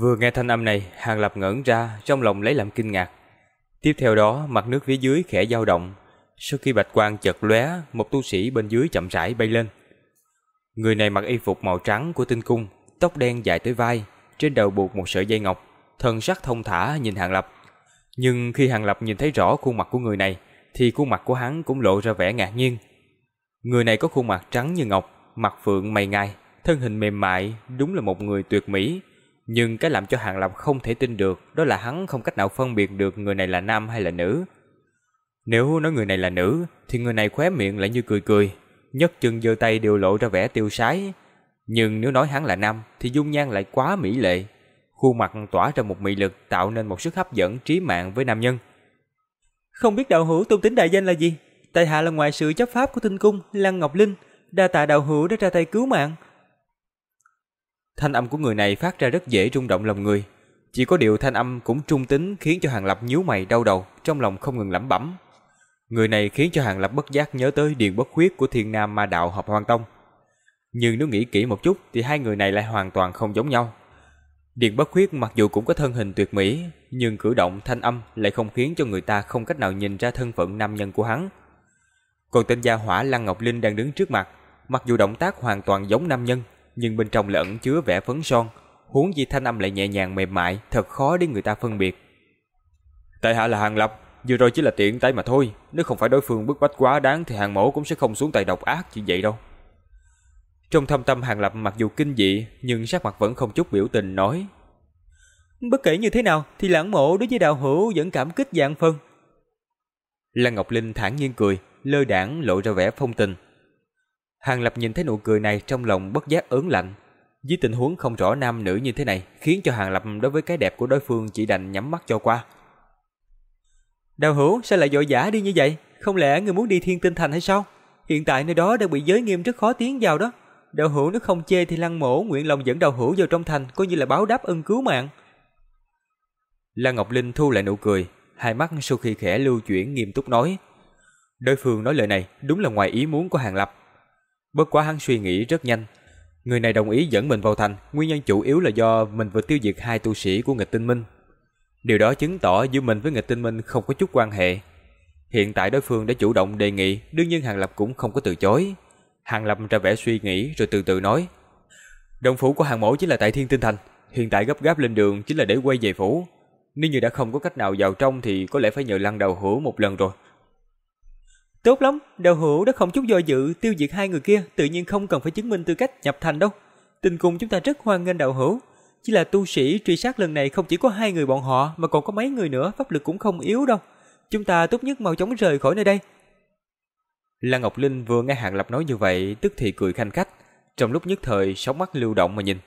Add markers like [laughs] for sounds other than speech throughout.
Vừa nghe thanh âm này, Hàng Lập ngẩn ra, trong lòng lấy làm kinh ngạc. Tiếp theo đó, mặt nước phía dưới khẽ dao động. Sau khi bạch quang chợt lóe, một tu sĩ bên dưới chậm rãi bay lên. Người này mặc y phục màu trắng của tinh cung, tóc đen dài tới vai, trên đầu buộc một sợi dây ngọc, thần sắc thông thả nhìn Hàng Lập. Nhưng khi Hàng Lập nhìn thấy rõ khuôn mặt của người này, thì khuôn mặt của hắn cũng lộ ra vẻ ngạc nhiên. Người này có khuôn mặt trắng như ngọc, mặt phượng mày ngai, thân hình mềm mại, đúng là một người tuyệt mỹ. Nhưng cái làm cho Hàng Lập không thể tin được đó là hắn không cách nào phân biệt được người này là nam hay là nữ. Nếu nói người này là nữ, thì người này khóe miệng lại như cười cười, nhấc chân giơ tay đều lộ ra vẻ tiêu sái. Nhưng nếu nói hắn là nam, thì dung nhan lại quá mỹ lệ. Khuôn mặt tỏa ra một mị lực tạo nên một sức hấp dẫn trí mạng với nam nhân. Không biết đạo hữu tôn tính đại danh là gì? Tại hạ là ngoài sự chấp pháp của tinh cung, Lăng Ngọc Linh, đa tạ đạo hữu đã ra tay cứu mạng. Thanh âm của người này phát ra rất dễ rung động lòng người. Chỉ có điều thanh âm cũng trung tính khiến cho Hàng Lập nhíu mày đau đầu, trong lòng không ngừng lẩm bẩm. Người này khiến cho Hàng Lập bất giác nhớ tới Điền Bất Khuyết của Thiên Nam Ma Đạo Hợp Hoang Tông. Nhưng nếu nghĩ kỹ một chút thì hai người này lại hoàn toàn không giống nhau. Điền Bất Khuyết mặc dù cũng có thân hình tuyệt mỹ, nhưng cử động thanh âm lại không khiến cho người ta không cách nào nhìn ra thân phận nam nhân của hắn. Còn tên gia hỏa Lăng Ngọc Linh đang đứng trước mặt, mặc dù động tác hoàn toàn giống nam nhân, nhưng bên trong lại ẩn chứa vẻ phấn son, huống gì thanh âm lại nhẹ nhàng mềm mại, thật khó để người ta phân biệt. Tại hạ là Hàng Lập, vừa rồi chỉ là tiện tay mà thôi, nếu không phải đối phương bức bách quá đáng thì Hàng Mẫu cũng sẽ không xuống tay độc ác như vậy đâu. Trong thâm tâm Hàng Lập mặc dù kinh dị, nhưng sắc mặt vẫn không chút biểu tình nói. Bất kể như thế nào thì lãng mộ đối với đạo hữu vẫn cảm kích dạng phân. Lăng Ngọc Linh thản nhiên cười, lơ đảng lộ ra vẻ phong tình. Hàng Lập nhìn thấy nụ cười này trong lòng bất giác ớn lạnh. Với tình huống không rõ nam nữ như thế này, khiến cho Hàng Lập đối với cái đẹp của đối phương chỉ đành nhắm mắt cho qua. Đào hữu sao lại dội dã đi như vậy? Không lẽ người muốn đi thiên tinh thành hay sao? Hiện tại nơi đó đang bị giới nghiêm rất khó tiến vào đó. Đào hữu nếu không chê thì lăng mổ nguyện lòng dẫn Đào hữu vào trong thành coi như là báo đáp ân cứu mạng. Lan Ngọc Linh thu lại nụ cười, hai mắt sau khi khẽ lưu chuyển nghiêm túc nói. Đối phương nói lời này đúng là ngoài ý muốn của Hàng Lập. Bất quá hắn suy nghĩ rất nhanh. Người này đồng ý dẫn mình vào thành, nguyên nhân chủ yếu là do mình vừa tiêu diệt hai tu sĩ của nghịch tinh minh. Điều đó chứng tỏ giữa mình với nghịch tinh minh không có chút quan hệ. Hiện tại đối phương đã chủ động đề nghị, đương nhiên Hàng Lập cũng không có từ chối. Hàng Lập ra vẻ suy nghĩ rồi từ từ nói. Đồng phủ của hàng mẫu chính là tại Thiên Tinh Thành, hiện tại gấp gáp lên đường chính là để quay về phủ. Nếu như đã không có cách nào vào trong thì có lẽ phải nhờ lăng đầu hữu một lần rồi. Tốt lắm, đầu hữu đã không chút do dự tiêu diệt hai người kia, tự nhiên không cần phải chứng minh tư cách nhập thành đâu. Tình cùng chúng ta rất hoan nghênh đạo hữu. Chỉ là tu sĩ truy sát lần này không chỉ có hai người bọn họ mà còn có mấy người nữa, pháp lực cũng không yếu đâu. Chúng ta tốt nhất mau chóng rời khỏi nơi đây. Lăng Ngọc Linh vừa nghe Hàng Lập nói như vậy, tức thì cười khanh khách, trong lúc nhất thời sóng mắt lưu động mà nhìn.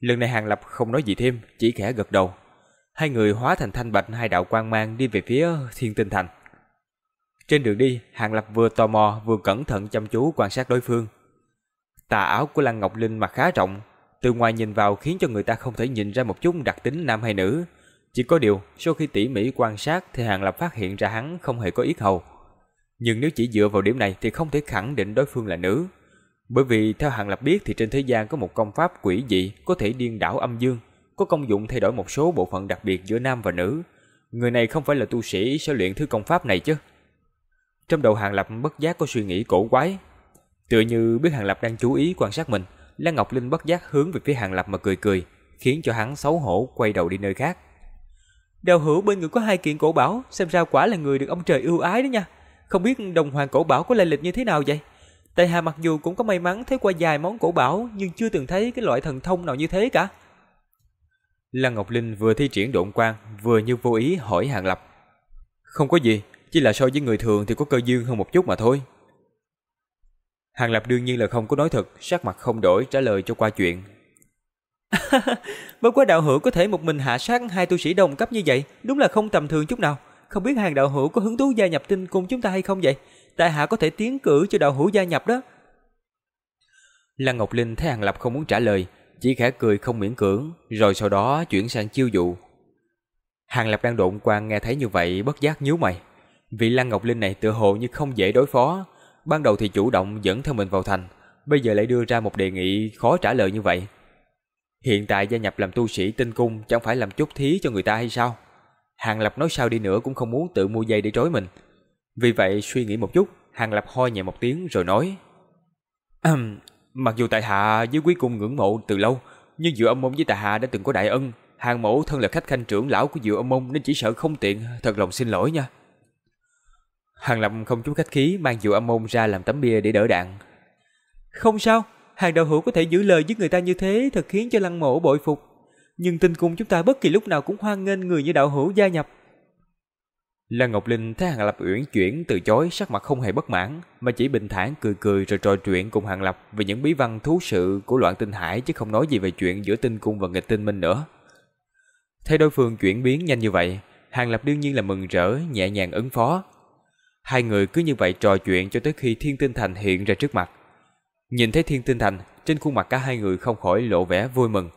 Lần này Hàng Lập không nói gì thêm, chỉ khẽ gật đầu. Hai người hóa thành thanh bạch hai đạo quang mang đi về phía Thiên Tinh Thành. Trên đường đi, Hàng Lập vừa tò mò vừa cẩn thận chăm chú quan sát đối phương. Tà áo của Lăng Ngọc Linh mặc khá rộng, từ ngoài nhìn vào khiến cho người ta không thể nhìn ra một chút đặc tính nam hay nữ. Chỉ có điều, sau khi tỉ mỉ quan sát thì Hàng Lập phát hiện ra hắn không hề có yết hầu. Nhưng nếu chỉ dựa vào điểm này thì không thể khẳng định đối phương là nữ. Bởi vì theo Hàng Lập biết thì trên thế gian có một công pháp quỷ dị có thể điên đảo âm dương, có công dụng thay đổi một số bộ phận đặc biệt giữa nam và nữ. Người này không phải là tu sĩ sẽ luyện thứ công pháp này chứ. Trong đầu Hàng Lập bất giác có suy nghĩ cổ quái. Tựa như biết Hàng Lập đang chú ý quan sát mình, Lan Ngọc Linh bất giác hướng về phía Hàng Lập mà cười cười, khiến cho hắn xấu hổ quay đầu đi nơi khác. Đào hữu bên người có hai kiện cổ bảo, xem ra quả là người được ông trời ưu ái đó nha. Không biết đồng hoàng cổ bảo có lai lịch như thế nào vậy? Tại hạ mặc dù cũng có may mắn thấy qua vài món cổ bảo nhưng chưa từng thấy cái loại thần thông nào như thế cả. Lăng Ngọc Linh vừa thi triển độn quang, vừa như vô ý hỏi Hàng Lập. Không có gì, chỉ là so với người thường thì có cơ duyên hơn một chút mà thôi. Hàng Lập đương nhiên là không có nói thật, sắc mặt không đổi trả lời cho qua chuyện. [laughs] Bất quá đạo hữu có thể một mình hạ sát hai tu sĩ đồng cấp như vậy, đúng là không tầm thường chút nào. Không biết hàng đạo hữu có hứng thú gia nhập tinh cung chúng ta hay không vậy? Tại hạ có thể tiến cử cho đạo hữu gia nhập đó. Lăng Ngọc Linh thấy Hàng Lập không muốn trả lời, chỉ khẽ cười không miễn cưỡng, rồi sau đó chuyển sang chiêu dụ. Hàng Lập đang độn quan nghe thấy như vậy bất giác nhíu mày. Vị Lăng Ngọc Linh này tựa hồ như không dễ đối phó, ban đầu thì chủ động dẫn theo mình vào thành, bây giờ lại đưa ra một đề nghị khó trả lời như vậy. Hiện tại gia nhập làm tu sĩ tinh cung chẳng phải làm chút thí cho người ta hay sao? Hàng Lập nói sao đi nữa cũng không muốn tự mua dây để trói mình. Vì vậy suy nghĩ một chút, Hàng Lập ho nhẹ một tiếng rồi nói. Mặc dù tại hạ với quý cung ngưỡng mộ từ lâu, nhưng dựa Âm Môn với tại hạ đã từng có đại ân. Hàng mẫu thân là khách khanh trưởng lão của dựa Âm Môn nên chỉ sợ không tiện, thật lòng xin lỗi nha. Hàng Lập không chút khách khí mang rượu Âm Môn ra làm tấm bia để đỡ đạn. Không sao, hàng đạo hữu có thể giữ lời với người ta như thế thật khiến cho lăng mộ bội phục. Nhưng tinh cung chúng ta bất kỳ lúc nào cũng hoan nghênh người như đạo hữu gia nhập. Lăng Ngọc Linh thấy Hàng Lập uyển chuyển từ chối sắc mặt không hề bất mãn, mà chỉ bình thản cười cười rồi trò chuyện cùng Hàng Lập về những bí văn thú sự của loạn tinh hải chứ không nói gì về chuyện giữa tinh cung và nghịch tinh minh nữa. Thấy đối phương chuyển biến nhanh như vậy, Hàng Lập đương nhiên là mừng rỡ, nhẹ nhàng ứng phó. Hai người cứ như vậy trò chuyện cho tới khi Thiên Tinh Thành hiện ra trước mặt. Nhìn thấy Thiên Tinh Thành, trên khuôn mặt cả hai người không khỏi lộ vẻ vui mừng.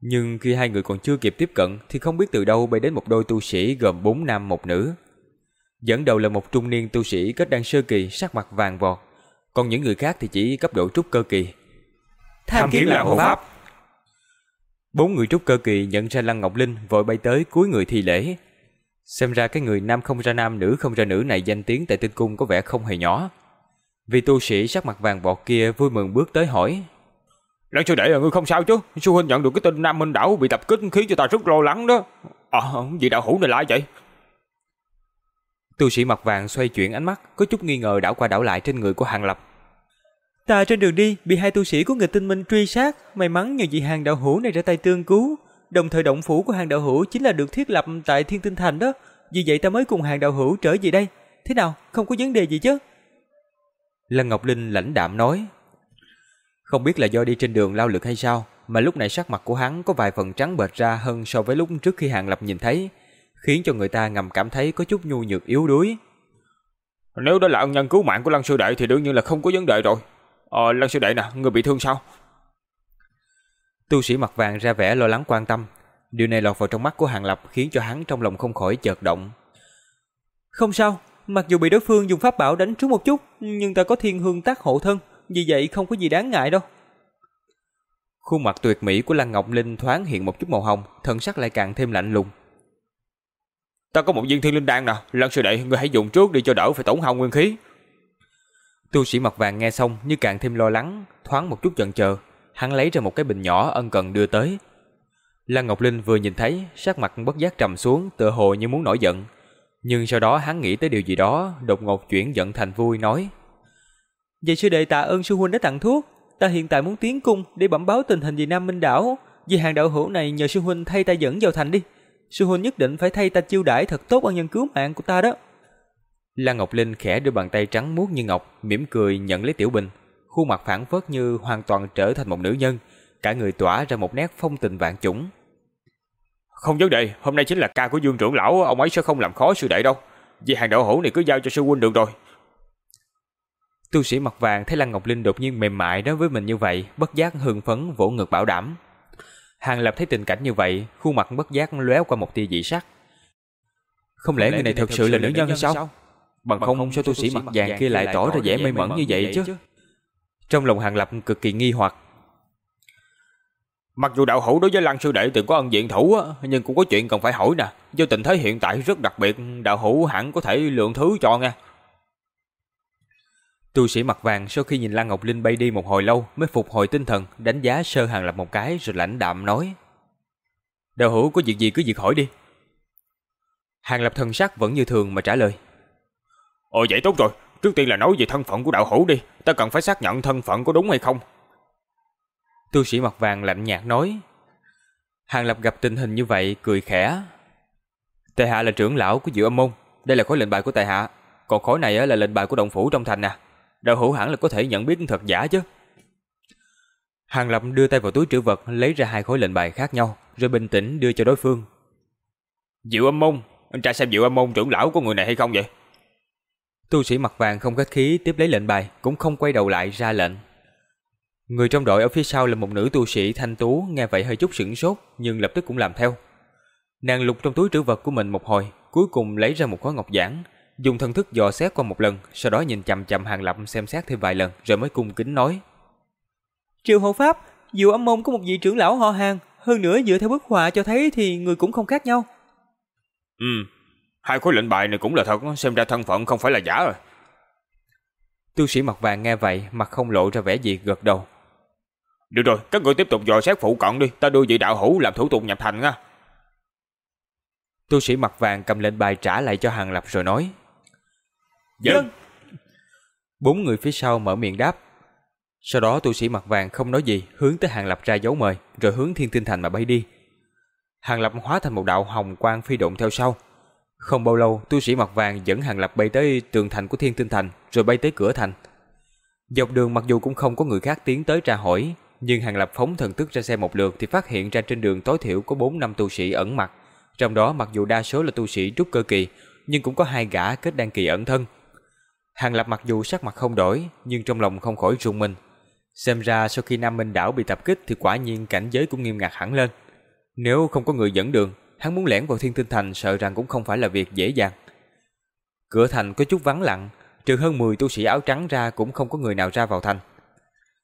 Nhưng khi hai người còn chưa kịp tiếp cận thì không biết từ đâu bay đến một đôi tu sĩ gồm bốn nam một nữ. Dẫn đầu là một trung niên tu sĩ kết đan sơ kỳ sắc mặt vàng vọt, còn những người khác thì chỉ cấp độ trúc cơ kỳ. Tham kiến là hộ pháp. Bốn người trúc cơ kỳ nhận ra Lăng Ngọc Linh vội bay tới cuối người thi lễ. Xem ra cái người nam không ra nam nữ không ra nữ này danh tiếng tại tinh cung có vẻ không hề nhỏ. Vì tu sĩ sắc mặt vàng bọt kia vui mừng bước tới hỏi. Lăng sư đệ là ngươi không sao chứ? Sư huynh nhận được cái tin Nam Minh đảo bị tập kích khiến cho ta rất lo lắng đó. À, vị đạo hữu này là ai vậy? Tu sĩ mặt vàng xoay chuyển ánh mắt, có chút nghi ngờ đảo qua đảo lại trên người của Hàng Lập. Ta trên đường đi bị hai tu sĩ của người tinh minh truy sát, may mắn nhờ vị hàng đạo hữu này ra tay tương cứu. Đồng thời động phủ của hàng đạo hữu chính là được thiết lập tại Thiên Tinh Thành đó. Vì vậy ta mới cùng hàng đạo hữu trở về đây. Thế nào, không có vấn đề gì chứ? Lân Ngọc Linh lãnh đạm nói. Không biết là do đi trên đường lao lực hay sao, mà lúc này sắc mặt của hắn có vài phần trắng bệch ra hơn so với lúc trước khi Hàng Lập nhìn thấy, khiến cho người ta ngầm cảm thấy có chút nhu nhược yếu đuối. Nếu đó là ân nhân cứu mạng của Lăng sư đệ thì đương nhiên là không có vấn đề rồi. Ờ, Lăng sư đệ nè, người bị thương sao? Tu sĩ mặt vàng ra vẻ lo lắng quan tâm. Điều này lọt vào trong mắt của Hàng Lập khiến cho hắn trong lòng không khỏi chợt động. Không sao, mặc dù bị đối phương dùng pháp bảo đánh trúng một chút, nhưng ta có thiên hương tác hộ thân, vì vậy không có gì đáng ngại đâu. Khuôn mặt tuyệt mỹ của Lăng Ngọc Linh thoáng hiện một chút màu hồng, thân sắc lại càng thêm lạnh lùng. Ta có một viên thiên linh đan nè, Lăng sư đệ, ngươi hãy dùng trước đi cho đỡ phải tổn hao nguyên khí. Tu sĩ mặt vàng nghe xong như càng thêm lo lắng, thoáng một chút chần chờ, hắn lấy ra một cái bình nhỏ ân cần đưa tới. Lăng Ngọc Linh vừa nhìn thấy, sắc mặt bất giác trầm xuống, tựa hồ như muốn nổi giận. Nhưng sau đó hắn nghĩ tới điều gì đó, đột ngột chuyển giận thành vui nói: Vậy sư đệ tạ ơn sư huynh đã tặng thuốc, ta hiện tại muốn tiến cung để bẩm báo tình hình về Nam Minh đảo, vì hàng đạo hữu này nhờ sư huynh thay ta dẫn vào thành đi. Sư huynh nhất định phải thay ta chiêu đãi thật tốt ân nhân cứu mạng của ta đó. Lan Ngọc Linh khẽ đưa bàn tay trắng muốt như ngọc, mỉm cười nhận lấy tiểu bình, khuôn mặt phản phất như hoàn toàn trở thành một nữ nhân, cả người tỏa ra một nét phong tình vạn chủng. Không vấn đề, hôm nay chính là ca của Dương trưởng lão, ông ấy sẽ không làm khó sư đệ đâu. Vì hàng đạo hữu này cứ giao cho sư huynh được rồi. Tu sĩ mặt vàng thấy Lăng Ngọc Linh đột nhiên mềm mại đối với mình như vậy, bất giác hưng phấn vỗ ngực bảo đảm. Hàng Lập thấy tình cảnh như vậy, khuôn mặt bất giác lóe qua một tia dị sắc. Không lẽ người này thật sự là nữ nhân hay sao? Bằng không sao tu sĩ mặt vàng kia lại tỏ ra vẻ mê mẩn như vậy chứ? Trong lòng Hàng Lập cực kỳ nghi hoặc. Mặc dù đạo hữu đối với Lăng sư đệ từng có ân diện thủ nhưng cũng có chuyện cần phải hỏi nè. Do tình thế hiện tại rất đặc biệt, đạo hữu hẳn có thể lượng thứ cho nghe. Tu sĩ mặt vàng sau khi nhìn Lan Ngọc Linh bay đi một hồi lâu mới phục hồi tinh thần, đánh giá sơ hàng lập một cái rồi lãnh đạm nói. Đạo hữu có việc gì cứ việc hỏi đi. Hàng lập thần sắc vẫn như thường mà trả lời. Ồ vậy tốt rồi, trước tiên là nói về thân phận của đạo hữu đi, ta cần phải xác nhận thân phận có đúng hay không. Tu sĩ mặt vàng lạnh nhạt nói. Hàng lập gặp tình hình như vậy cười khẽ. Tề hạ là trưởng lão của Diệu Âm Môn, đây là khối lệnh bài của Tề hạ, còn khối này là lệnh bài của động phủ trong thành nè đạo hữu hẳn là có thể nhận biết thật giả chứ. Hàng Lập đưa tay vào túi trữ vật lấy ra hai khối lệnh bài khác nhau, rồi bình tĩnh đưa cho đối phương. Diệu âm môn, anh trai xem diệu âm môn trưởng lão của người này hay không vậy? Tu sĩ mặt vàng không khách khí tiếp lấy lệnh bài, cũng không quay đầu lại ra lệnh. Người trong đội ở phía sau là một nữ tu sĩ thanh tú, nghe vậy hơi chút sửng sốt, nhưng lập tức cũng làm theo. Nàng lục trong túi trữ vật của mình một hồi, cuối cùng lấy ra một khối ngọc giản, dùng thần thức dò xét qua một lần, sau đó nhìn chằm chằm Hàng Lập xem xét thêm vài lần rồi mới cung kính nói: "Triệu hộ pháp, Diệu âm môn có một vị trưởng lão họ hàng, hơn nữa dựa theo bức họa cho thấy thì người cũng không khác nhau. Ừ, hai khối lệnh bài này cũng là thật, xem ra thân phận không phải là giả rồi. Tu sĩ mặt vàng nghe vậy, mặt không lộ ra vẻ gì gật đầu. Được rồi, các người tiếp tục dò xét phụ cận đi, ta đưa vị đạo hữu làm thủ tục nhập thành nha. Tu sĩ mặt vàng cầm lệnh bài trả lại cho Hàng Lập rồi nói. Dân. Bốn người phía sau mở miệng đáp. Sau đó tu sĩ mặt vàng không nói gì, hướng tới Hàng Lập ra dấu mời, rồi hướng Thiên Tinh Thành mà bay đi. Hàng Lập hóa thành một đạo hồng quang phi động theo sau. Không bao lâu, tu sĩ mặt vàng dẫn Hàng Lập bay tới tường thành của Thiên Tinh Thành, rồi bay tới cửa thành. Dọc đường mặc dù cũng không có người khác tiến tới tra hỏi, nhưng Hàng Lập phóng thần thức ra xem một lượt thì phát hiện ra trên đường tối thiểu có 4 năm tu sĩ ẩn mặt. Trong đó mặc dù đa số là tu sĩ trúc cơ kỳ, nhưng cũng có hai gã kết đan kỳ ẩn thân. Hàng Lập mặc dù sắc mặt không đổi, nhưng trong lòng không khỏi rung mình. Xem ra sau khi Nam Minh đảo bị tập kích thì quả nhiên cảnh giới cũng nghiêm ngặt hẳn lên. Nếu không có người dẫn đường, hắn muốn lẻn vào Thiên Tinh Thành sợ rằng cũng không phải là việc dễ dàng. Cửa thành có chút vắng lặng, trừ hơn 10 tu sĩ áo trắng ra cũng không có người nào ra vào thành.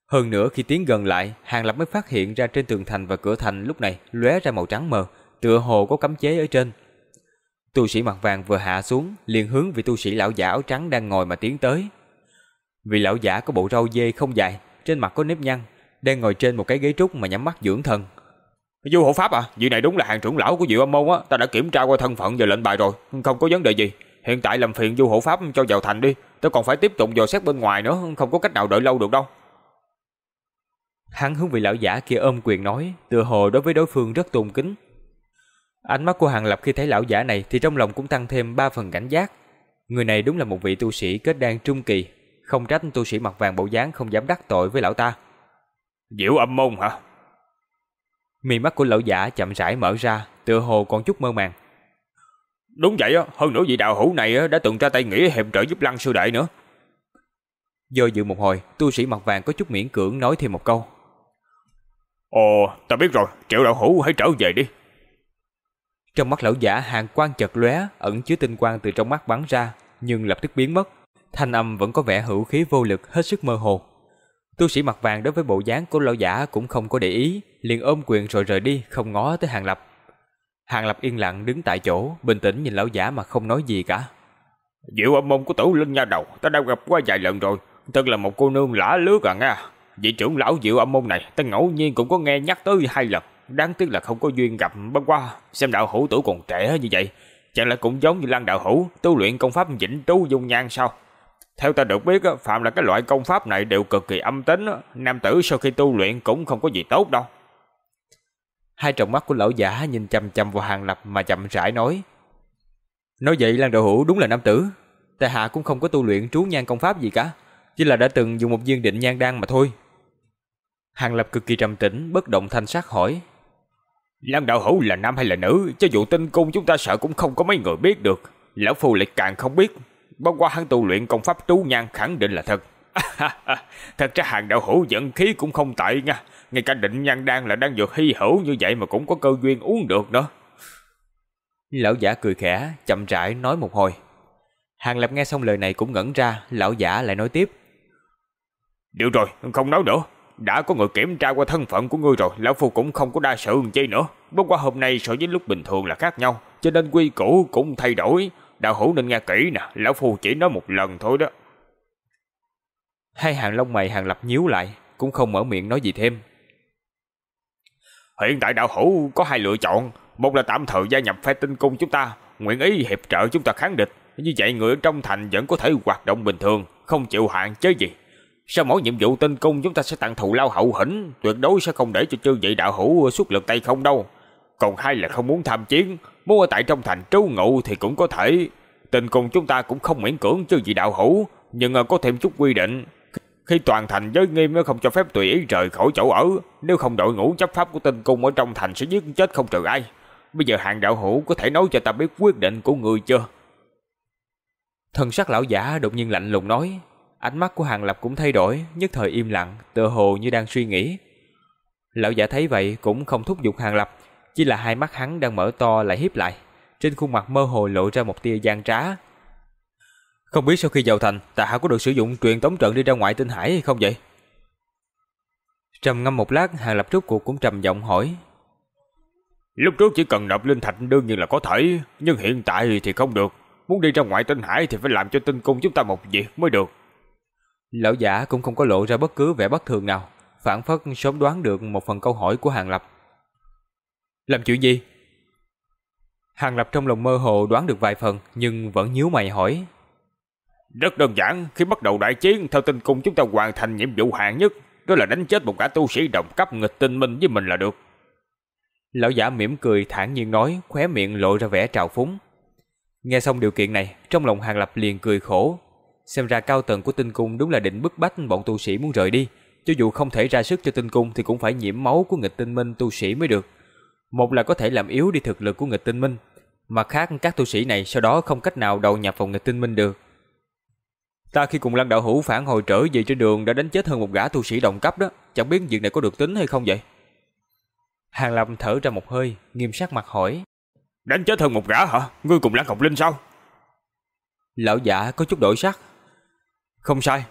Hơn nữa khi tiến gần lại, Hàng Lập mới phát hiện ra trên tường thành và cửa thành lúc này lóe ra màu trắng mờ, tựa hồ có cấm chế ở trên. Tu sĩ mặt vàng vừa hạ xuống, liền hướng về tu sĩ lão giả áo trắng đang ngồi mà tiến tới. Vị lão giả có bộ râu dê không dài, trên mặt có nếp nhăn, đang ngồi trên một cái ghế trúc mà nhắm mắt dưỡng thần. Du hộ pháp à, vị này đúng là hàng trưởng lão của Diệu Âm môn á, ta đã kiểm tra qua thân phận và lệnh bài rồi, không có vấn đề gì. Hiện tại làm phiền Du hộ pháp cho vào thành đi, tôi còn phải tiếp tục dò xét bên ngoài nữa, không có cách nào đợi lâu được đâu. Hắn hướng vị lão giả kia ôm quyền nói, tựa hồ đối với đối phương rất tôn kính. Ánh mắt của Hàng Lập khi thấy lão giả này thì trong lòng cũng tăng thêm ba phần cảnh giác. Người này đúng là một vị tu sĩ kết đan trung kỳ, không trách tu sĩ mặt vàng bộ dáng không dám đắc tội với lão ta. Diệu âm môn hả? Mì mắt của lão giả chậm rãi mở ra, tựa hồ còn chút mơ màng. Đúng vậy á, hơn nữa vị đạo hữu này đã từng ra tay nghĩa hiệp trợ giúp lăng sư đệ nữa. Do dự một hồi, tu sĩ mặt vàng có chút miễn cưỡng nói thêm một câu. Ồ, ta biết rồi, triệu đạo hữu hãy trở về đi. Trong mắt lão giả hàng quang chật lóe, ẩn chứa tinh quang từ trong mắt bắn ra, nhưng lập tức biến mất. Thanh âm vẫn có vẻ hữu khí vô lực hết sức mơ hồ. Tu sĩ mặt vàng đối với bộ dáng của lão giả cũng không có để ý, liền ôm quyền rồi rời đi, không ngó tới Hàng Lập. Hàng Lập yên lặng đứng tại chỗ, bình tĩnh nhìn lão giả mà không nói gì cả. Diệu âm môn của tử linh nha đầu, ta đã gặp qua vài lần rồi, thật là một cô nương lã lướt à nha. Vị trưởng lão Diệu âm môn này, ta ngẫu nhiên cũng có nghe nhắc tới hai lần, đáng tiếc là không có duyên gặp bất qua. Xem đạo hữu tuổi còn trẻ như vậy, chẳng lẽ cũng giống như Lăng đạo hữu, tu luyện công pháp vĩnh trú dung nhan sao? Theo ta được biết, phạm là cái loại công pháp này đều cực kỳ âm tính, nam tử sau khi tu luyện cũng không có gì tốt đâu. Hai tròng mắt của lão giả nhìn chăm chăm vào hàng lập mà chậm rãi nói. Nói vậy Lan Đạo Hữu đúng là nam tử. Tại hạ cũng không có tu luyện trú nhan công pháp gì cả. Chỉ là đã từng dùng một viên định nhan đan mà thôi. Hàng lập cực kỳ trầm tĩnh, bất động thanh sắc hỏi. Lan Đạo Hữu là nam hay là nữ, cho dù tinh cung chúng ta sợ cũng không có mấy người biết được. Lão Phu lại càng không biết. Bao qua hắn tu luyện công pháp trú nhan khẳng định là thật. [laughs] thật ra hàng đạo hữu dẫn khí cũng không tệ nha. Ngay cả định nhan đan là đang dược hy hữu như vậy mà cũng có cơ duyên uống được nữa. Lão giả cười khẽ, chậm rãi nói một hồi. Hàng Lập nghe xong lời này cũng ngẩn ra, lão giả lại nói tiếp. Được rồi, không nói nữa. Đã có người kiểm tra qua thân phận của ngươi rồi, lão phu cũng không có đa sự chi nữa. Bất qua hôm nay so với lúc bình thường là khác nhau, cho nên quy củ cũng thay đổi. Đạo hữu nên nghe kỹ nè, lão phu chỉ nói một lần thôi đó. Hai hàng lông mày hàng lập nhíu lại, cũng không mở miệng nói gì thêm. Hiện tại đạo hữu có hai lựa chọn, một là tạm thời gia nhập phe tinh cung chúng ta, nguyện ý hiệp trợ chúng ta kháng địch. Như vậy người ở trong thành vẫn có thể hoạt động bình thường, không chịu hạn chế gì. Sau mỗi nhiệm vụ tinh cung chúng ta sẽ tặng thù lao hậu hĩnh, tuyệt đối sẽ không để cho chư vị đạo hữu xuất lực tay không đâu. Còn hai là không muốn tham chiến, muốn ở tại trong thành trú ngụ thì cũng có thể. Tình cùng chúng ta cũng không miễn cưỡng chứ gì đạo hữu, nhưng à, có thêm chút quy định. Khi toàn thành giới nghiêm không cho phép tùy ý rời khỏi chỗ ở, nếu không đội ngũ chấp pháp của tinh cung ở trong thành sẽ giết chết không trừ ai. Bây giờ hàng đạo hữu có thể nói cho ta biết quyết định của người chưa? Thần sắc lão giả đột nhiên lạnh lùng nói, ánh mắt của hàng lập cũng thay đổi, nhất thời im lặng, tựa hồ như đang suy nghĩ. Lão giả thấy vậy cũng không thúc giục hàng lập, chỉ là hai mắt hắn đang mở to lại hiếp lại, trên khuôn mặt mơ hồ lộ ra một tia gian trá. Không biết sau khi vào thành, ta hạ có được sử dụng truyền tống trận đi ra ngoại tinh hải hay không vậy? Trầm ngâm một lát, Hàng Lập rút cuộc cũng trầm giọng hỏi. Lúc trước chỉ cần nộp linh thạch đương nhiên là có thể, nhưng hiện tại thì không được. Muốn đi ra ngoại tinh hải thì phải làm cho tinh cung chúng ta một việc mới được. Lão giả cũng không có lộ ra bất cứ vẻ bất thường nào, phản phất sớm đoán được một phần câu hỏi của Hàng Lập. Làm chuyện gì? Hàng Lập trong lòng mơ hồ đoán được vài phần nhưng vẫn nhíu mày hỏi. Rất đơn giản, khi bắt đầu đại chiến theo tinh cung chúng ta hoàn thành nhiệm vụ hạng nhất, đó là đánh chết một gã tu sĩ đồng cấp nghịch tinh minh với mình là được. Lão giả mỉm cười thản nhiên nói, khóe miệng lộ ra vẻ trào phúng. Nghe xong điều kiện này, trong lòng Hàng Lập liền cười khổ. Xem ra cao tầng của tinh cung đúng là định bức bách bọn tu sĩ muốn rời đi. Cho dù không thể ra sức cho tinh cung thì cũng phải nhiễm máu của nghịch tinh minh tu sĩ mới được. Một là có thể làm yếu đi thực lực của nghịch tinh minh, mặt khác các tu sĩ này sau đó không cách nào đầu nhập vào nghịch tinh minh được. Ta khi cùng Lăng đạo hữu phản hồi trở về trên đường đã đánh chết hơn một gã tu sĩ đồng cấp đó, chẳng biết việc này có được tính hay không vậy? Hàng Lập thở ra một hơi, nghiêm sắc mặt hỏi. Đánh chết hơn một gã hả? Ngươi cùng Lăng Ngọc Linh sao? Lão giả có chút đổi sắc. Không sai.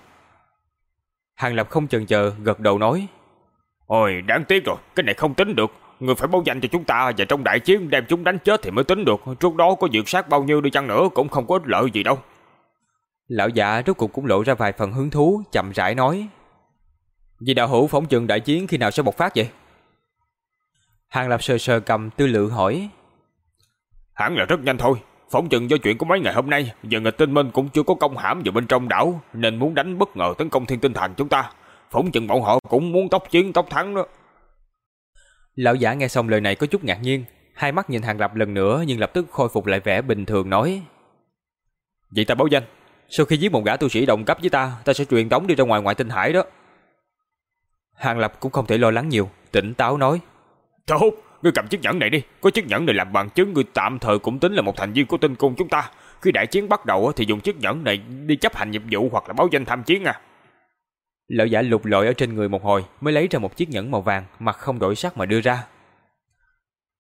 Hàng Lập không chần chờ, gật đầu nói. Ôi, đáng tiếc rồi, cái này không tính được. Người phải báo danh cho chúng ta và trong đại chiến đem chúng đánh chết thì mới tính được. Trước đó có diệt sát bao nhiêu đi chăng nữa cũng không có ích lợi gì đâu. Lão giả rốt cuộc cũng lộ ra vài phần hứng thú, chậm rãi nói. Vì đạo hữu phóng chừng đại chiến khi nào sẽ bộc phát vậy? Hàng Lập sờ sờ cầm tư lự hỏi. Hẳn là rất nhanh thôi. Phóng chừng do chuyện của mấy ngày hôm nay, giờ nghịch tinh minh cũng chưa có công hãm vào bên trong đảo, nên muốn đánh bất ngờ tấn công thiên tinh thành chúng ta. Phóng chừng bọn họ cũng muốn tốc chiến tốc thắng đó. Lão giả nghe xong lời này có chút ngạc nhiên, hai mắt nhìn Hàng Lập lần nữa nhưng lập tức khôi phục lại vẻ bình thường nói. Vậy ta báo danh, sau khi giết một gã tu sĩ đồng cấp với ta, ta sẽ truyền tống đi ra ngoài ngoại tinh hải đó. Hàng Lập cũng không thể lo lắng nhiều, tỉnh táo nói. Tốt, ngươi cầm chiếc nhẫn này đi, có chiếc nhẫn này làm bằng chứng ngươi tạm thời cũng tính là một thành viên của tinh cung chúng ta. Khi đại chiến bắt đầu thì dùng chiếc nhẫn này đi chấp hành nhiệm vụ hoặc là báo danh tham chiến à. Lão giả lục lọi ở trên người một hồi mới lấy ra một chiếc nhẫn màu vàng, mặt không đổi sắc mà đưa ra.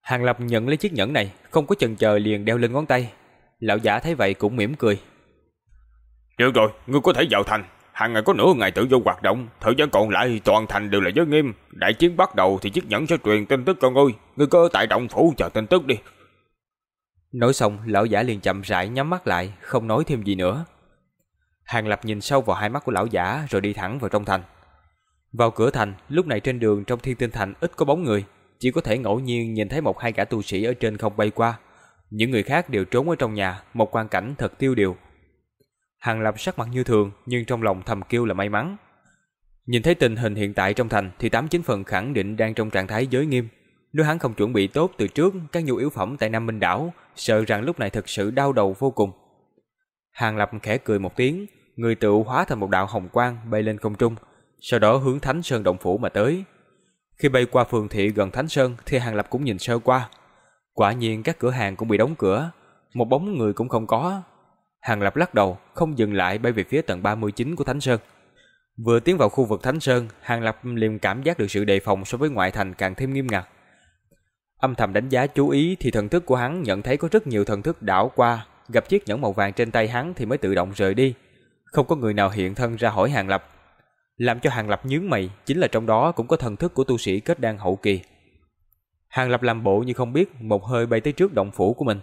Hàng Lập nhận lấy chiếc nhẫn này, không có chần chờ liền đeo lên ngón tay. Lão giả thấy vậy cũng mỉm cười. Được rồi, ngươi có thể vào thành. Hàng ngày có nửa ngày tự do hoạt động, thời gian còn lại toàn thành đều là giới nghiêm. Đại chiến bắt đầu thì chiếc nhẫn sẽ truyền tin tức cho ngươi. Ngươi có tại động phủ chờ tin tức đi. Nói xong, lão giả liền chậm rãi nhắm mắt lại, không nói thêm gì nữa. Hàng Lập nhìn sâu vào hai mắt của lão giả rồi đi thẳng vào trong thành. Vào cửa thành, lúc này trên đường trong thiên tinh thành ít có bóng người, chỉ có thể ngẫu nhiên nhìn thấy một hai gã tu sĩ ở trên không bay qua. Những người khác đều trốn ở trong nhà, một quan cảnh thật tiêu điều. Hàng Lập sắc mặt như thường nhưng trong lòng thầm kêu là may mắn. Nhìn thấy tình hình hiện tại trong thành thì tám chín phần khẳng định đang trong trạng thái giới nghiêm. Nếu hắn không chuẩn bị tốt từ trước các nhu yếu phẩm tại Nam Minh Đảo, sợ rằng lúc này thật sự đau đầu vô cùng. Hàng Lập khẽ cười một tiếng, người tự hóa thành một đạo hồng quang bay lên không trung, sau đó hướng Thánh Sơn động phủ mà tới. Khi bay qua phường thị gần Thánh Sơn thì Hàng Lập cũng nhìn sơ qua. Quả nhiên các cửa hàng cũng bị đóng cửa, một bóng người cũng không có. Hàng Lập lắc đầu, không dừng lại bay về phía tầng 39 của Thánh Sơn. Vừa tiến vào khu vực Thánh Sơn, Hàng Lập liền cảm giác được sự đề phòng so với ngoại thành càng thêm nghiêm ngặt. Âm thầm đánh giá chú ý thì thần thức của hắn nhận thấy có rất nhiều thần thức đảo qua, gặp chiếc nhẫn màu vàng trên tay hắn thì mới tự động rời đi. Không có người nào hiện thân ra hỏi Hàng Lập. Làm cho Hàng Lập nhướng mày chính là trong đó cũng có thần thức của tu sĩ kết đan hậu kỳ. Hàng Lập làm bộ như không biết, một hơi bay tới trước động phủ của mình.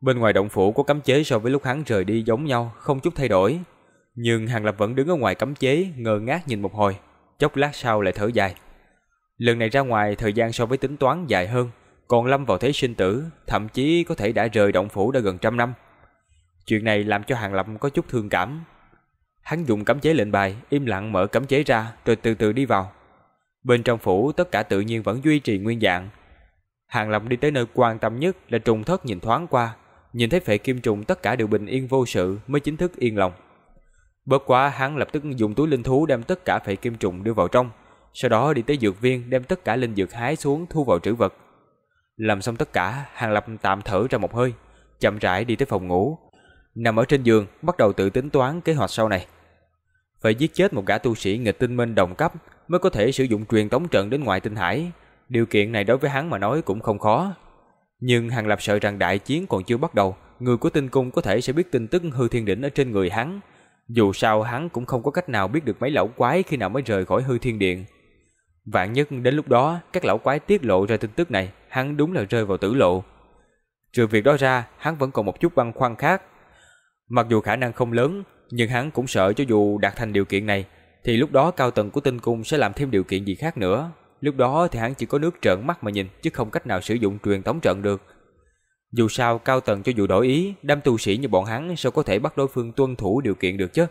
Bên ngoài động phủ có cấm chế so với lúc hắn rời đi giống nhau, không chút thay đổi. Nhưng Hàng Lập vẫn đứng ở ngoài cấm chế, ngơ ngác nhìn một hồi, chốc lát sau lại thở dài. Lần này ra ngoài thời gian so với tính toán dài hơn, còn lâm vào thế sinh tử, thậm chí có thể đã rời động phủ đã gần trăm năm. Chuyện này làm cho Hàng Lập có chút thương cảm. Hắn dùng cấm chế lệnh bài, im lặng mở cấm chế ra rồi từ từ đi vào. Bên trong phủ tất cả tự nhiên vẫn duy trì nguyên dạng. Hàng Lập đi tới nơi quan tâm nhất là trùng thất nhìn thoáng qua, nhìn thấy phệ kim trùng tất cả đều bình yên vô sự mới chính thức yên lòng. Bất quá hắn lập tức dùng túi linh thú đem tất cả phệ kim trùng đưa vào trong, sau đó đi tới dược viên đem tất cả linh dược hái xuống thu vào trữ vật. Làm xong tất cả, Hàng Lập tạm thở ra một hơi, chậm rãi đi tới phòng ngủ, nằm ở trên giường bắt đầu tự tính toán kế hoạch sau này. Phải giết chết một gã tu sĩ nghịch tinh minh đồng cấp mới có thể sử dụng truyền tống trận đến ngoại tinh hải. Điều kiện này đối với hắn mà nói cũng không khó. Nhưng Hàng Lập sợ rằng đại chiến còn chưa bắt đầu, người của tinh cung có thể sẽ biết tin tức hư thiên đỉnh ở trên người hắn. Dù sao hắn cũng không có cách nào biết được mấy lão quái khi nào mới rời khỏi hư thiên điện. Vạn nhất đến lúc đó các lão quái tiết lộ ra tin tức này, hắn đúng là rơi vào tử lộ. Trừ việc đó ra, hắn vẫn còn một chút băn khoăn khác. Mặc dù khả năng không lớn, nhưng hắn cũng sợ cho dù đạt thành điều kiện này, thì lúc đó cao tầng của tinh cung sẽ làm thêm điều kiện gì khác nữa. Lúc đó thì hắn chỉ có nước trợn mắt mà nhìn, chứ không cách nào sử dụng truyền tống trận được. Dù sao cao tầng cho dù đổi ý, đám tu sĩ như bọn hắn sao có thể bắt đối phương tuân thủ điều kiện được chứ?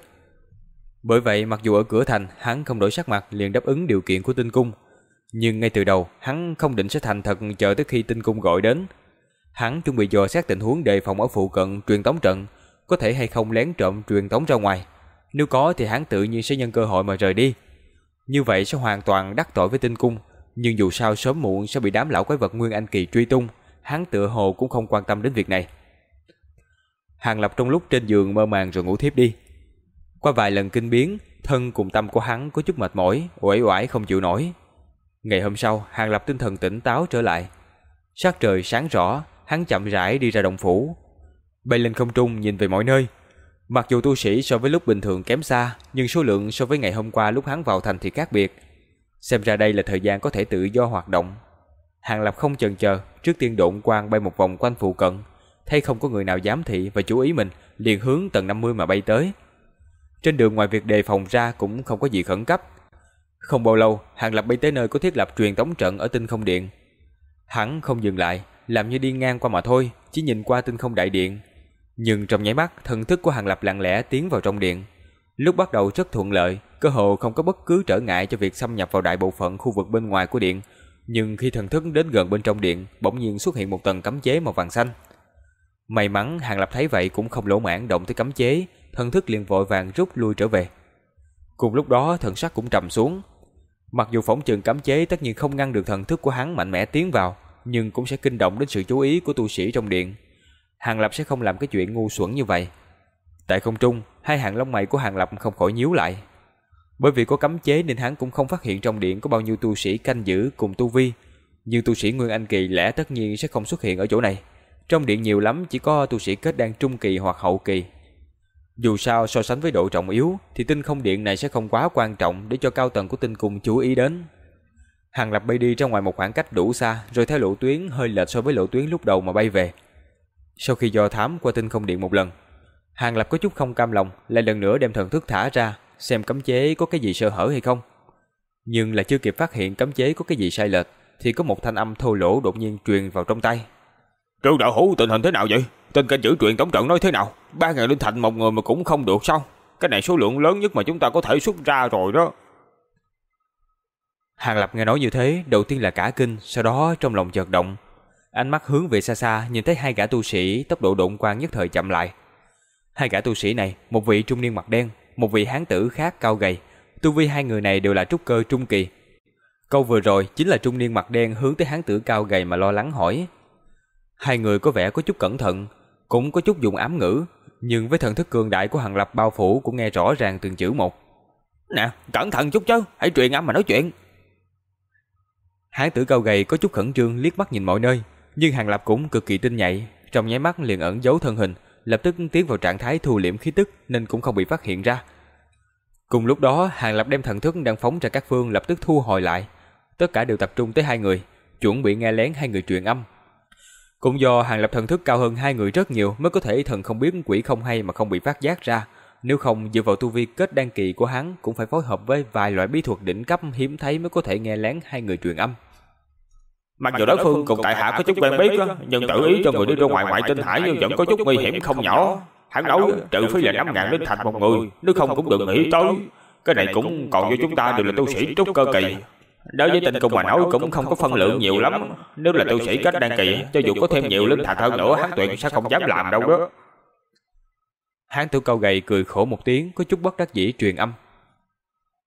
Bởi vậy mặc dù ở cửa thành hắn không đổi sắc mặt liền đáp ứng điều kiện của tinh cung, nhưng ngay từ đầu hắn không định sẽ thành thật chờ tới khi tinh cung gọi đến. Hắn chuẩn bị dò xét tình huống đề phòng ở phụ cận truyền tống trận, có thể hay không lén trộm truyền tống ra ngoài. Nếu có thì hắn tự nhiên sẽ nhân cơ hội mà rời đi. Như vậy sẽ hoàn toàn đắc tội với tinh cung, nhưng dù sao sớm muộn sẽ bị đám lão quái vật Nguyên Anh Kỳ truy tung, hắn tựa hồ cũng không quan tâm đến việc này. Hàng Lập trong lúc trên giường mơ màng rồi ngủ thiếp đi. Qua vài lần kinh biến, thân cùng tâm của hắn có chút mệt mỏi, uể oải không chịu nổi. Ngày hôm sau, Hàng Lập tinh thần tỉnh táo trở lại. Sát trời sáng rõ, hắn chậm rãi đi ra đồng phủ. Bay lên không trung nhìn về mọi nơi. Mặc dù tu sĩ so với lúc bình thường kém xa, nhưng số lượng so với ngày hôm qua lúc hắn vào thành thì khác biệt. Xem ra đây là thời gian có thể tự do hoạt động. Hàng Lập không chần chờ, trước tiên độn quang bay một vòng quanh phụ cận, thấy không có người nào giám thị và chú ý mình, liền hướng tầng 50 mà bay tới. Trên đường ngoài việc đề phòng ra cũng không có gì khẩn cấp. Không bao lâu, Hàng Lập bay tới nơi có thiết lập truyền tống trận ở tinh không điện. Hắn không dừng lại, làm như đi ngang qua mà thôi, chỉ nhìn qua tinh không đại điện. Nhưng trong nháy mắt, thần thức của Hàng Lập lặng lẽ tiến vào trong điện. Lúc bắt đầu rất thuận lợi, cơ hồ không có bất cứ trở ngại cho việc xâm nhập vào đại bộ phận khu vực bên ngoài của điện. Nhưng khi thần thức đến gần bên trong điện, bỗng nhiên xuất hiện một tầng cấm chế màu vàng xanh. May mắn Hàng Lập thấy vậy cũng không lỗ mãn động tới cấm chế, thần thức liền vội vàng rút lui trở về. Cùng lúc đó thần sắc cũng trầm xuống. Mặc dù phóng trường cấm chế tất nhiên không ngăn được thần thức của hắn mạnh mẽ tiến vào, nhưng cũng sẽ kinh động đến sự chú ý của tu sĩ trong điện. Hàng Lập sẽ không làm cái chuyện ngu xuẩn như vậy. Tại không trung, hai hàng lông mày của Hàng Lập không khỏi nhíu lại. Bởi vì có cấm chế nên hắn cũng không phát hiện trong điện có bao nhiêu tu sĩ canh giữ cùng tu vi, nhưng tu sĩ Nguyên Anh kỳ lẽ tất nhiên sẽ không xuất hiện ở chỗ này. Trong điện nhiều lắm chỉ có tu sĩ kết đan trung kỳ hoặc hậu kỳ. Dù sao so sánh với độ trọng yếu thì tinh không điện này sẽ không quá quan trọng để cho cao tầng của tinh cung chú ý đến. Hàng Lập bay đi ra ngoài một khoảng cách đủ xa rồi theo lộ tuyến hơi lệch so với lộ tuyến lúc đầu mà bay về. Sau khi dò thám qua tinh không điện một lần, Hàng Lập có chút không cam lòng lại lần nữa đem thần thức thả ra xem cấm chế có cái gì sơ hở hay không. Nhưng là chưa kịp phát hiện cấm chế có cái gì sai lệch thì có một thanh âm thô lỗ đột nhiên truyền vào trong tay. Trương đạo hữu tình hình thế nào vậy? Tên canh giữ truyền tổng trận nói thế nào? Ba ngàn linh thạch một người mà cũng không được sao? Cái này số lượng lớn nhất mà chúng ta có thể xuất ra rồi đó. Hàng Lập nghe nói như thế, đầu tiên là cả kinh, sau đó trong lòng chợt động. Ánh mắt hướng về xa xa, nhìn thấy hai gã tu sĩ, tốc độ độn quang nhất thời chậm lại. Hai gã tu sĩ này, một vị trung niên mặt đen, một vị hán tử khác cao gầy. Tu vi hai người này đều là trúc cơ trung kỳ. Câu vừa rồi chính là trung niên mặt đen hướng tới hán tử cao gầy mà lo lắng hỏi. Hai người có vẻ có chút cẩn thận, cũng có chút dùng ám ngữ, nhưng với thần thức cường đại của Hằng Lập bao phủ cũng nghe rõ ràng từng chữ một. Nè, cẩn thận chút chứ, hãy truyền âm mà nói chuyện. Hán tử cao gầy có chút khẩn trương liếc mắt nhìn mọi nơi, nhưng Hàng Lập cũng cực kỳ tinh nhạy, trong nháy mắt liền ẩn giấu thân hình, lập tức tiến vào trạng thái thu liễm khí tức nên cũng không bị phát hiện ra. Cùng lúc đó, Hàng Lập đem thần thức đang phóng ra các phương lập tức thu hồi lại, tất cả đều tập trung tới hai người, chuẩn bị nghe lén hai người truyền âm. Cũng do Hàng Lập thần thức cao hơn hai người rất nhiều mới có thể thần không biết quỷ không hay mà không bị phát giác ra, nếu không dựa vào tu vi kết đan kỳ của hắn cũng phải phối hợp với vài loại bí thuật đỉnh cấp hiếm thấy mới có thể nghe lén hai người truyền âm. Mặc dù đối phương cùng tại hạ có chút quen biết nhưng tự ý cho người đi ra ngoài ngoại tinh hải nhưng vẫn có chút nguy hiểm không nhỏ. Hắn nói trừ phi là năm ngàn linh thạch một người, nếu không cũng đừng nghĩ tới. Cái này cũng còn do chúng ta đều là tu sĩ trúc cơ kỳ. Đối với tình cung mà nói cũng không có phân lượng nhiều lắm. Nếu là tu sĩ kết đan kỳ, cho dù có thêm nhiều linh thạch hơn nữa, hắn tuyệt sẽ không dám làm đâu đó. Hán tử cao gầy cười khổ một tiếng, có chút bất đắc dĩ truyền âm.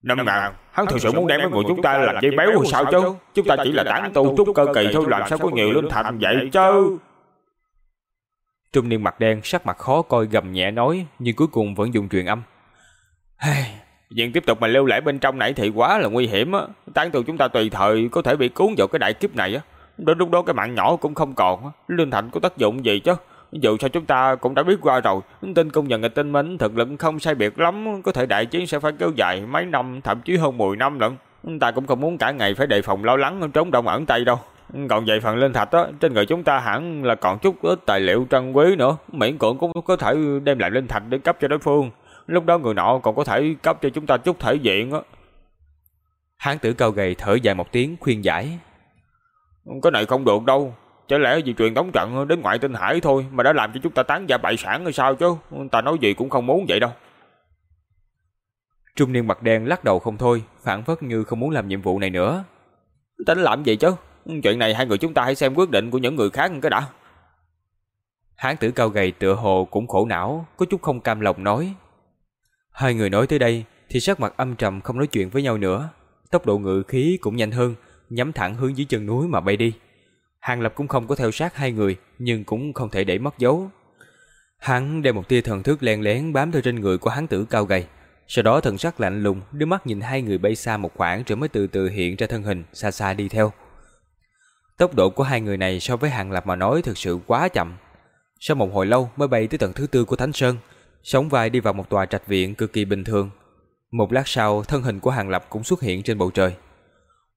Năm ngàn, hắn thực sự muốn đem mấy người chúng ta làm dây béo hay sao chứ? Chúng ta chỉ là tán tu trúc cơ kỳ thôi làm sao có nhiều linh thạch vậy chứ? Trung niên mặt đen sắc mặt khó coi gầm nhẹ nói, nhưng cuối cùng vẫn dùng truyền âm. Diện tiếp tục mà lưu lại bên trong này thì quá là nguy hiểm á. Tán tu chúng ta tùy thời có thể bị cuốn vào cái đại kiếp này á. Đến lúc đó cái mạng nhỏ cũng không còn, linh thạch có tác dụng gì chứ? Dù sao chúng ta cũng đã biết qua rồi, tin công nhận là tinh minh thực lực không sai biệt lắm, có thể đại chiến sẽ phải kéo dài mấy năm, thậm chí hơn 10 năm lận. Ta cũng không muốn cả ngày phải đề phòng lo lắng trốn đông ẩn Tây đâu. Còn về phần linh thạch đó, trên người chúng ta hẳn là còn chút ít tài liệu trân quý nữa, miễn cưỡng cũng có thể đem lại linh thạch để cấp cho đối phương. Lúc đó người nọ còn có thể cấp cho chúng ta chút thể diện á. Hán tử cao gầy thở dài một tiếng khuyên giải. Cái này không được đâu, Chả lẽ vì truyền tống trận đến ngoại tinh hải thôi mà đã làm cho chúng ta tán gia bại sản hay sao chứ? Ta nói gì cũng không muốn vậy đâu. Trung niên mặt đen lắc đầu không thôi, phản phất như không muốn làm nhiệm vụ này nữa. Tính làm gì chứ? Chuyện này hai người chúng ta hãy xem quyết định của những người khác cái đã. Hán tử cao gầy tựa hồ cũng khổ não, có chút không cam lòng nói. Hai người nói tới đây thì sắc mặt âm trầm không nói chuyện với nhau nữa, tốc độ ngự khí cũng nhanh hơn, nhắm thẳng hướng dưới chân núi mà bay đi. Hàng Lập cũng không có theo sát hai người, nhưng cũng không thể để mất dấu. Hắn đem một tia thần thức lén lén bám theo trên người của hắn tử cao gầy. Sau đó thần sắc lạnh lùng, đưa mắt nhìn hai người bay xa một khoảng rồi mới từ từ hiện ra thân hình, xa xa đi theo. Tốc độ của hai người này so với Hàng Lập mà nói thực sự quá chậm. Sau một hồi lâu mới bay tới tầng thứ tư của Thánh Sơn, sống vai đi vào một tòa trạch viện cực kỳ bình thường. Một lát sau, thân hình của Hàng Lập cũng xuất hiện trên bầu trời.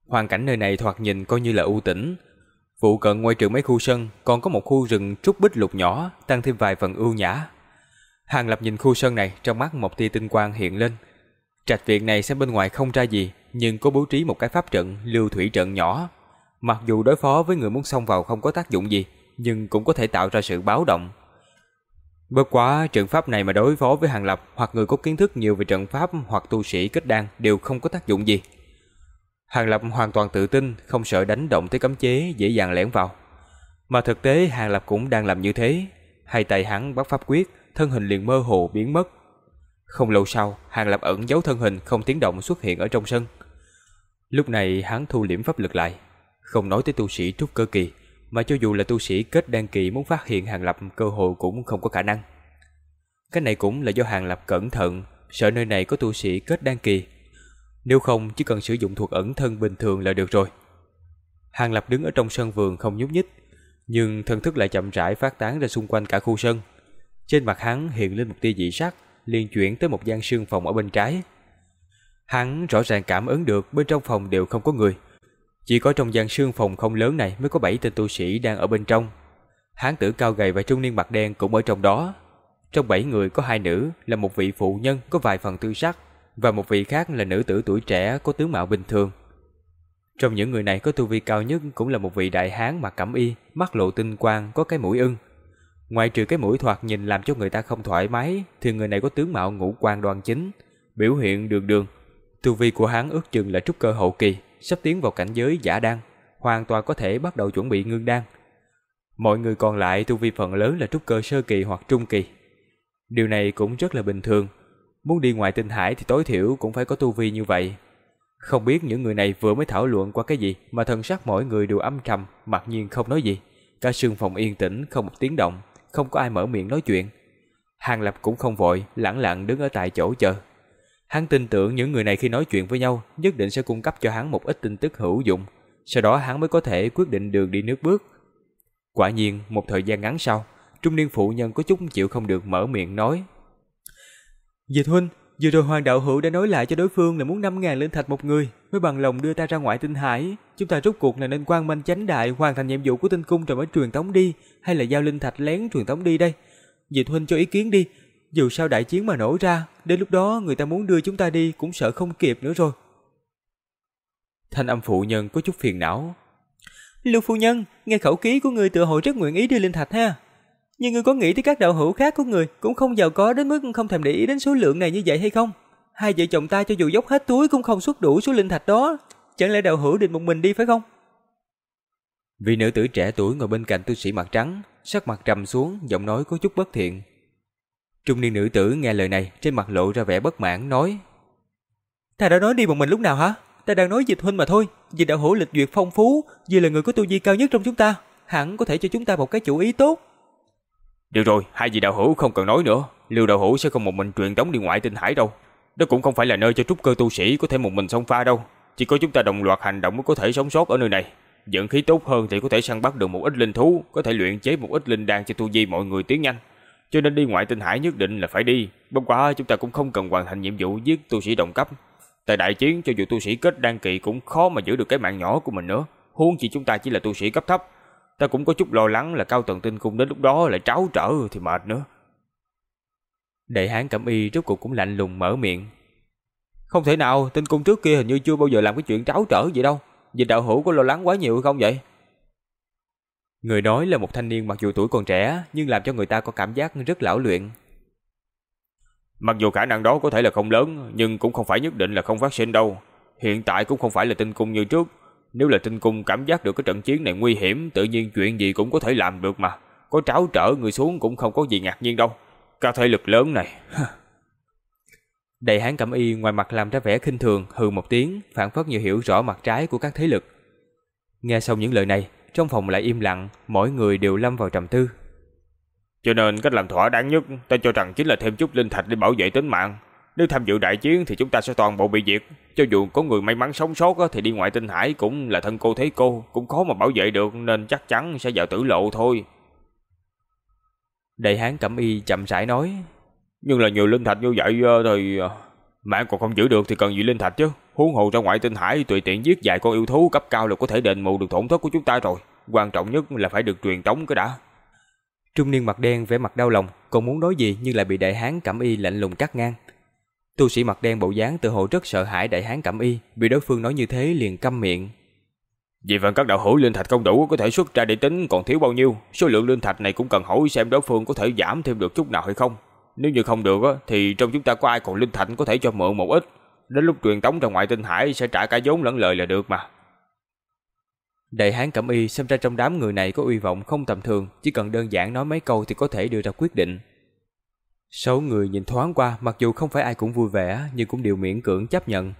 Hoàn cảnh nơi này thoạt nhìn coi như là u tĩnh, Phụ cận ngoài trừ mấy khu sân, còn có một khu rừng trúc bích lục nhỏ, tăng thêm vài phần ưu nhã. Hàng Lập nhìn khu sân này, trong mắt một tia tinh quang hiện lên. Trạch viện này xem bên ngoài không ra gì, nhưng có bố trí một cái pháp trận, lưu thủy trận nhỏ. Mặc dù đối phó với người muốn xông vào không có tác dụng gì, nhưng cũng có thể tạo ra sự báo động. Bất quá trận pháp này mà đối phó với Hàng Lập hoặc người có kiến thức nhiều về trận pháp hoặc tu sĩ kết đan đều không có tác dụng gì. Hàng Lập hoàn toàn tự tin, không sợ đánh động tới cấm chế, dễ dàng lẻn vào. Mà thực tế Hàng Lập cũng đang làm như thế. Hai tay hắn bắt pháp quyết, thân hình liền mơ hồ biến mất. Không lâu sau, Hàng Lập ẩn giấu thân hình không tiếng động xuất hiện ở trong sân. Lúc này hắn thu liễm pháp lực lại, không nói tới tu sĩ trúc cơ kỳ, mà cho dù là tu sĩ kết đan kỳ muốn phát hiện Hàng Lập cơ hội cũng không có khả năng. Cái này cũng là do Hàng Lập cẩn thận, sợ nơi này có tu sĩ kết đan kỳ nếu không chỉ cần sử dụng thuật ẩn thân bình thường là được rồi. Hàng Lập đứng ở trong sân vườn không nhúc nhích, nhưng thần thức lại chậm rãi phát tán ra xung quanh cả khu sân. Trên mặt hắn hiện lên một tia dị sắc, liền chuyển tới một gian sương phòng ở bên trái. Hắn rõ ràng cảm ứng được bên trong phòng đều không có người. Chỉ có trong gian sương phòng không lớn này mới có bảy tên tu sĩ đang ở bên trong. Hán tử cao gầy và trung niên mặt đen cũng ở trong đó. Trong bảy người có hai nữ là một vị phụ nhân có vài phần tư sắc và một vị khác là nữ tử tuổi trẻ có tướng mạo bình thường. Trong những người này có tu vi cao nhất cũng là một vị đại hán mặc cẩm y, mắt lộ tinh quang, có cái mũi ưng. Ngoài trừ cái mũi thoạt nhìn làm cho người ta không thoải mái, thì người này có tướng mạo ngũ quan đoan chính, biểu hiện đường đường. Tu vi của hắn ước chừng là trúc cơ hậu kỳ, sắp tiến vào cảnh giới giả đan, hoàn toàn có thể bắt đầu chuẩn bị ngưng đan. Mọi người còn lại tu vi phần lớn là trúc cơ sơ kỳ hoặc trung kỳ. Điều này cũng rất là bình thường, Muốn đi ngoài tinh hải thì tối thiểu cũng phải có tu vi như vậy. Không biết những người này vừa mới thảo luận qua cái gì mà thần sắc mỗi người đều âm trầm, mặc nhiên không nói gì. Cả sương phòng yên tĩnh, không một tiếng động, không có ai mở miệng nói chuyện. Hàng Lập cũng không vội, lặng lặng đứng ở tại chỗ chờ. Hắn tin tưởng những người này khi nói chuyện với nhau nhất định sẽ cung cấp cho hắn một ít tin tức hữu dụng. Sau đó hắn mới có thể quyết định đường đi nước bước. Quả nhiên, một thời gian ngắn sau, trung niên phụ nhân có chút chịu không được mở miệng nói Dịch huynh, vừa rồi Hoàng đạo hữu đã nói lại cho đối phương là muốn 5.000 linh thạch một người, mới bằng lòng đưa ta ra ngoại tinh hải. Chúng ta rốt cuộc là nên quan minh chánh đại hoàn thành nhiệm vụ của tinh cung rồi mới truyền tống đi, hay là giao linh thạch lén truyền tống đi đây? Dịch huynh cho ý kiến đi, dù sao đại chiến mà nổ ra, đến lúc đó người ta muốn đưa chúng ta đi cũng sợ không kịp nữa rồi. Thanh âm phụ nhân có chút phiền não. Lưu phu nhân, nghe khẩu ký của người tựa hồ rất nguyện ý đưa linh thạch ha. Nhưng ngươi có nghĩ tới các đạo hữu khác của người cũng không giàu có đến mức không thèm để ý đến số lượng này như vậy hay không? Hai vợ chồng ta cho dù dốc hết túi cũng không xuất đủ số linh thạch đó. Chẳng lẽ đạo hữu định một mình đi phải không? Vị nữ tử trẻ tuổi ngồi bên cạnh tu sĩ mặt trắng, sắc mặt trầm xuống, giọng nói có chút bất thiện. Trung niên nữ tử nghe lời này, trên mặt lộ ra vẻ bất mãn, nói Ta đã nói đi một mình lúc nào hả? Ta đang nói dịch huynh mà thôi, vì đạo hữu lịch duyệt phong phú, vì là người có tu vi cao nhất trong chúng ta, hẳn có thể cho chúng ta một cái chủ ý tốt. Được rồi, hai vị đạo hữu không cần nói nữa. Lưu đạo hữu sẽ không một mình truyền tống đi ngoại tinh hải đâu. Đó cũng không phải là nơi cho trúc cơ tu sĩ có thể một mình xông pha đâu. Chỉ có chúng ta đồng loạt hành động mới có thể sống sót ở nơi này. Dẫn khí tốt hơn thì có thể săn bắt được một ít linh thú, có thể luyện chế một ít linh đan cho tu vi mọi người tiến nhanh. Cho nên đi ngoại tinh hải nhất định là phải đi. Bất quá chúng ta cũng không cần hoàn thành nhiệm vụ giết tu sĩ đồng cấp. Tại đại chiến cho dù tu sĩ kết đan kỳ cũng khó mà giữ được cái mạng nhỏ của mình nữa. Huống chi chúng ta chỉ là tu sĩ cấp thấp. Ta cũng có chút lo lắng là cao tầng tinh cung đến lúc đó lại tráo trở thì mệt nữa. Đại hán cẩm y rốt cuộc cũng lạnh lùng mở miệng. Không thể nào, tinh cung trước kia hình như chưa bao giờ làm cái chuyện tráo trở vậy đâu. Vì đạo hữu có lo lắng quá nhiều không vậy? Người nói là một thanh niên mặc dù tuổi còn trẻ nhưng làm cho người ta có cảm giác rất lão luyện. Mặc dù khả năng đó có thể là không lớn nhưng cũng không phải nhất định là không phát sinh đâu. Hiện tại cũng không phải là tinh cung như trước. Nếu là tinh cung cảm giác được cái trận chiến này nguy hiểm tự nhiên chuyện gì cũng có thể làm được mà. Có tráo trở người xuống cũng không có gì ngạc nhiên đâu. cao thể lực lớn này. [laughs] Đầy hán cẩm y ngoài mặt làm ra vẻ khinh thường hừ một tiếng phản phất như hiểu rõ mặt trái của các thế lực. Nghe xong những lời này trong phòng lại im lặng, mỗi người đều lâm vào trầm tư. Cho nên cách làm thỏa đáng nhất, ta cho rằng chính là thêm chút linh thạch để bảo vệ tính mạng. Nếu tham dự đại chiến thì chúng ta sẽ toàn bộ bị diệt. Cho dù có người may mắn sống sót thì đi ngoại tinh hải cũng là thân cô thế cô, cũng khó mà bảo vệ được nên chắc chắn sẽ vào tử lộ thôi. Đại hán cẩm y chậm rãi nói. Nhưng là nhiều linh thạch như vậy ờ, thì ờ, mạng còn không giữ được thì cần gì linh thạch chứ. Huống hồ ra ngoại tinh hải tùy tiện giết vài con yêu thú cấp cao là có thể đền bù được tổn thất của chúng ta rồi. Quan trọng nhất là phải được truyền tống cái đã. Trung niên mặt đen vẻ mặt đau lòng, còn muốn nói gì nhưng lại bị đại hán cẩm y lạnh lùng cắt ngang. Tu sĩ mặt đen bộ dáng tự hồ rất sợ hãi đại hán cẩm y, bị đối phương nói như thế liền câm miệng. Vì phần các đạo hữu linh thạch không đủ có thể xuất ra để tính còn thiếu bao nhiêu, số lượng linh thạch này cũng cần hỏi xem đối phương có thể giảm thêm được chút nào hay không. Nếu như không được thì trong chúng ta có ai còn linh thạch có thể cho mượn một ít, đến lúc truyền tống ra ngoại tinh hải sẽ trả cả vốn lẫn lời là được mà. Đại hán cẩm y xem ra trong đám người này có uy vọng không tầm thường, chỉ cần đơn giản nói mấy câu thì có thể đưa ra quyết định. Số người nhìn thoáng qua, mặc dù không phải ai cũng vui vẻ, nhưng cũng đều miễn cưỡng chấp nhận.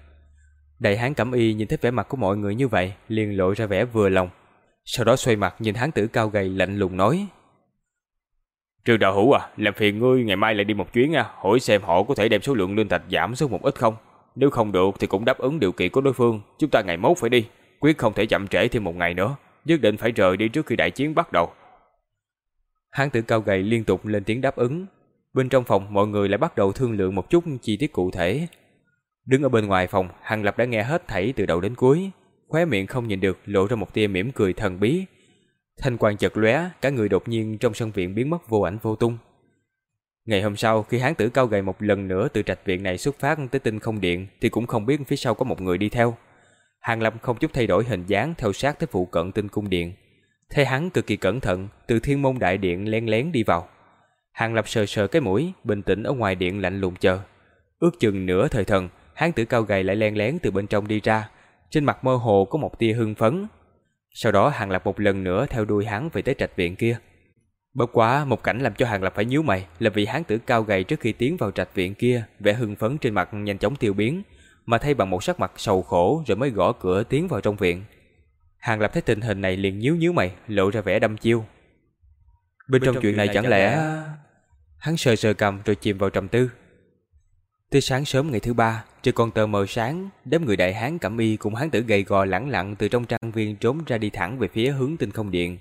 Đại hán cẩm y nhìn thấy vẻ mặt của mọi người như vậy, liền lộ ra vẻ vừa lòng. Sau đó xoay mặt nhìn hán tử cao gầy lạnh lùng nói. Trương đạo hữu à, làm phiền ngươi ngày mai lại đi một chuyến à, hỏi xem họ có thể đem số lượng linh thạch giảm xuống một ít không. Nếu không được thì cũng đáp ứng điều kiện của đối phương, chúng ta ngày mốt phải đi quyết không thể chậm trễ thêm một ngày nữa, nhất định phải rời đi trước khi đại chiến bắt đầu. Hán tử cao gầy liên tục lên tiếng đáp ứng. Bên trong phòng mọi người lại bắt đầu thương lượng một chút chi tiết cụ thể. Đứng ở bên ngoài phòng, Hàng Lập đã nghe hết thảy từ đầu đến cuối, khóe miệng không nhìn được lộ ra một tia mỉm cười thần bí. Thanh quang chợt lóe, cả người đột nhiên trong sân viện biến mất vô ảnh vô tung. Ngày hôm sau, khi hán tử cao gầy một lần nữa từ trạch viện này xuất phát tới tinh không điện, thì cũng không biết phía sau có một người đi theo. Hàng Lập không chút thay đổi hình dáng theo sát tới phụ cận tinh cung điện. Thấy hắn cực kỳ cẩn thận, từ thiên môn đại điện len lén đi vào. Hàng Lập sờ sờ cái mũi, bình tĩnh ở ngoài điện lạnh lùng chờ. Ước chừng nửa thời thần, hán tử cao gầy lại len lén từ bên trong đi ra. Trên mặt mơ hồ có một tia hưng phấn. Sau đó Hàng Lập một lần nữa theo đuôi hắn về tới trạch viện kia. Bất quá, một cảnh làm cho Hàng Lập phải nhíu mày là vì hán tử cao gầy trước khi tiến vào trạch viện kia, vẻ hưng phấn trên mặt nhanh chóng tiêu biến, mà thay bằng một sắc mặt sầu khổ rồi mới gõ cửa tiến vào trong viện. Hàng Lập thấy tình hình này liền nhíu nhíu mày, lộ ra vẻ đăm chiêu. Bên, bên trong, trong chuyện này, chẳng lẽ... lẽ... Hắn sờ sờ cầm rồi chìm vào trầm tư. Tới sáng sớm ngày thứ ba, trời còn tờ mờ sáng, đám người đại hán cẩm y cùng hán tử gầy gò lẳng lặng từ trong trang viên trốn ra đi thẳng về phía hướng tinh không điện.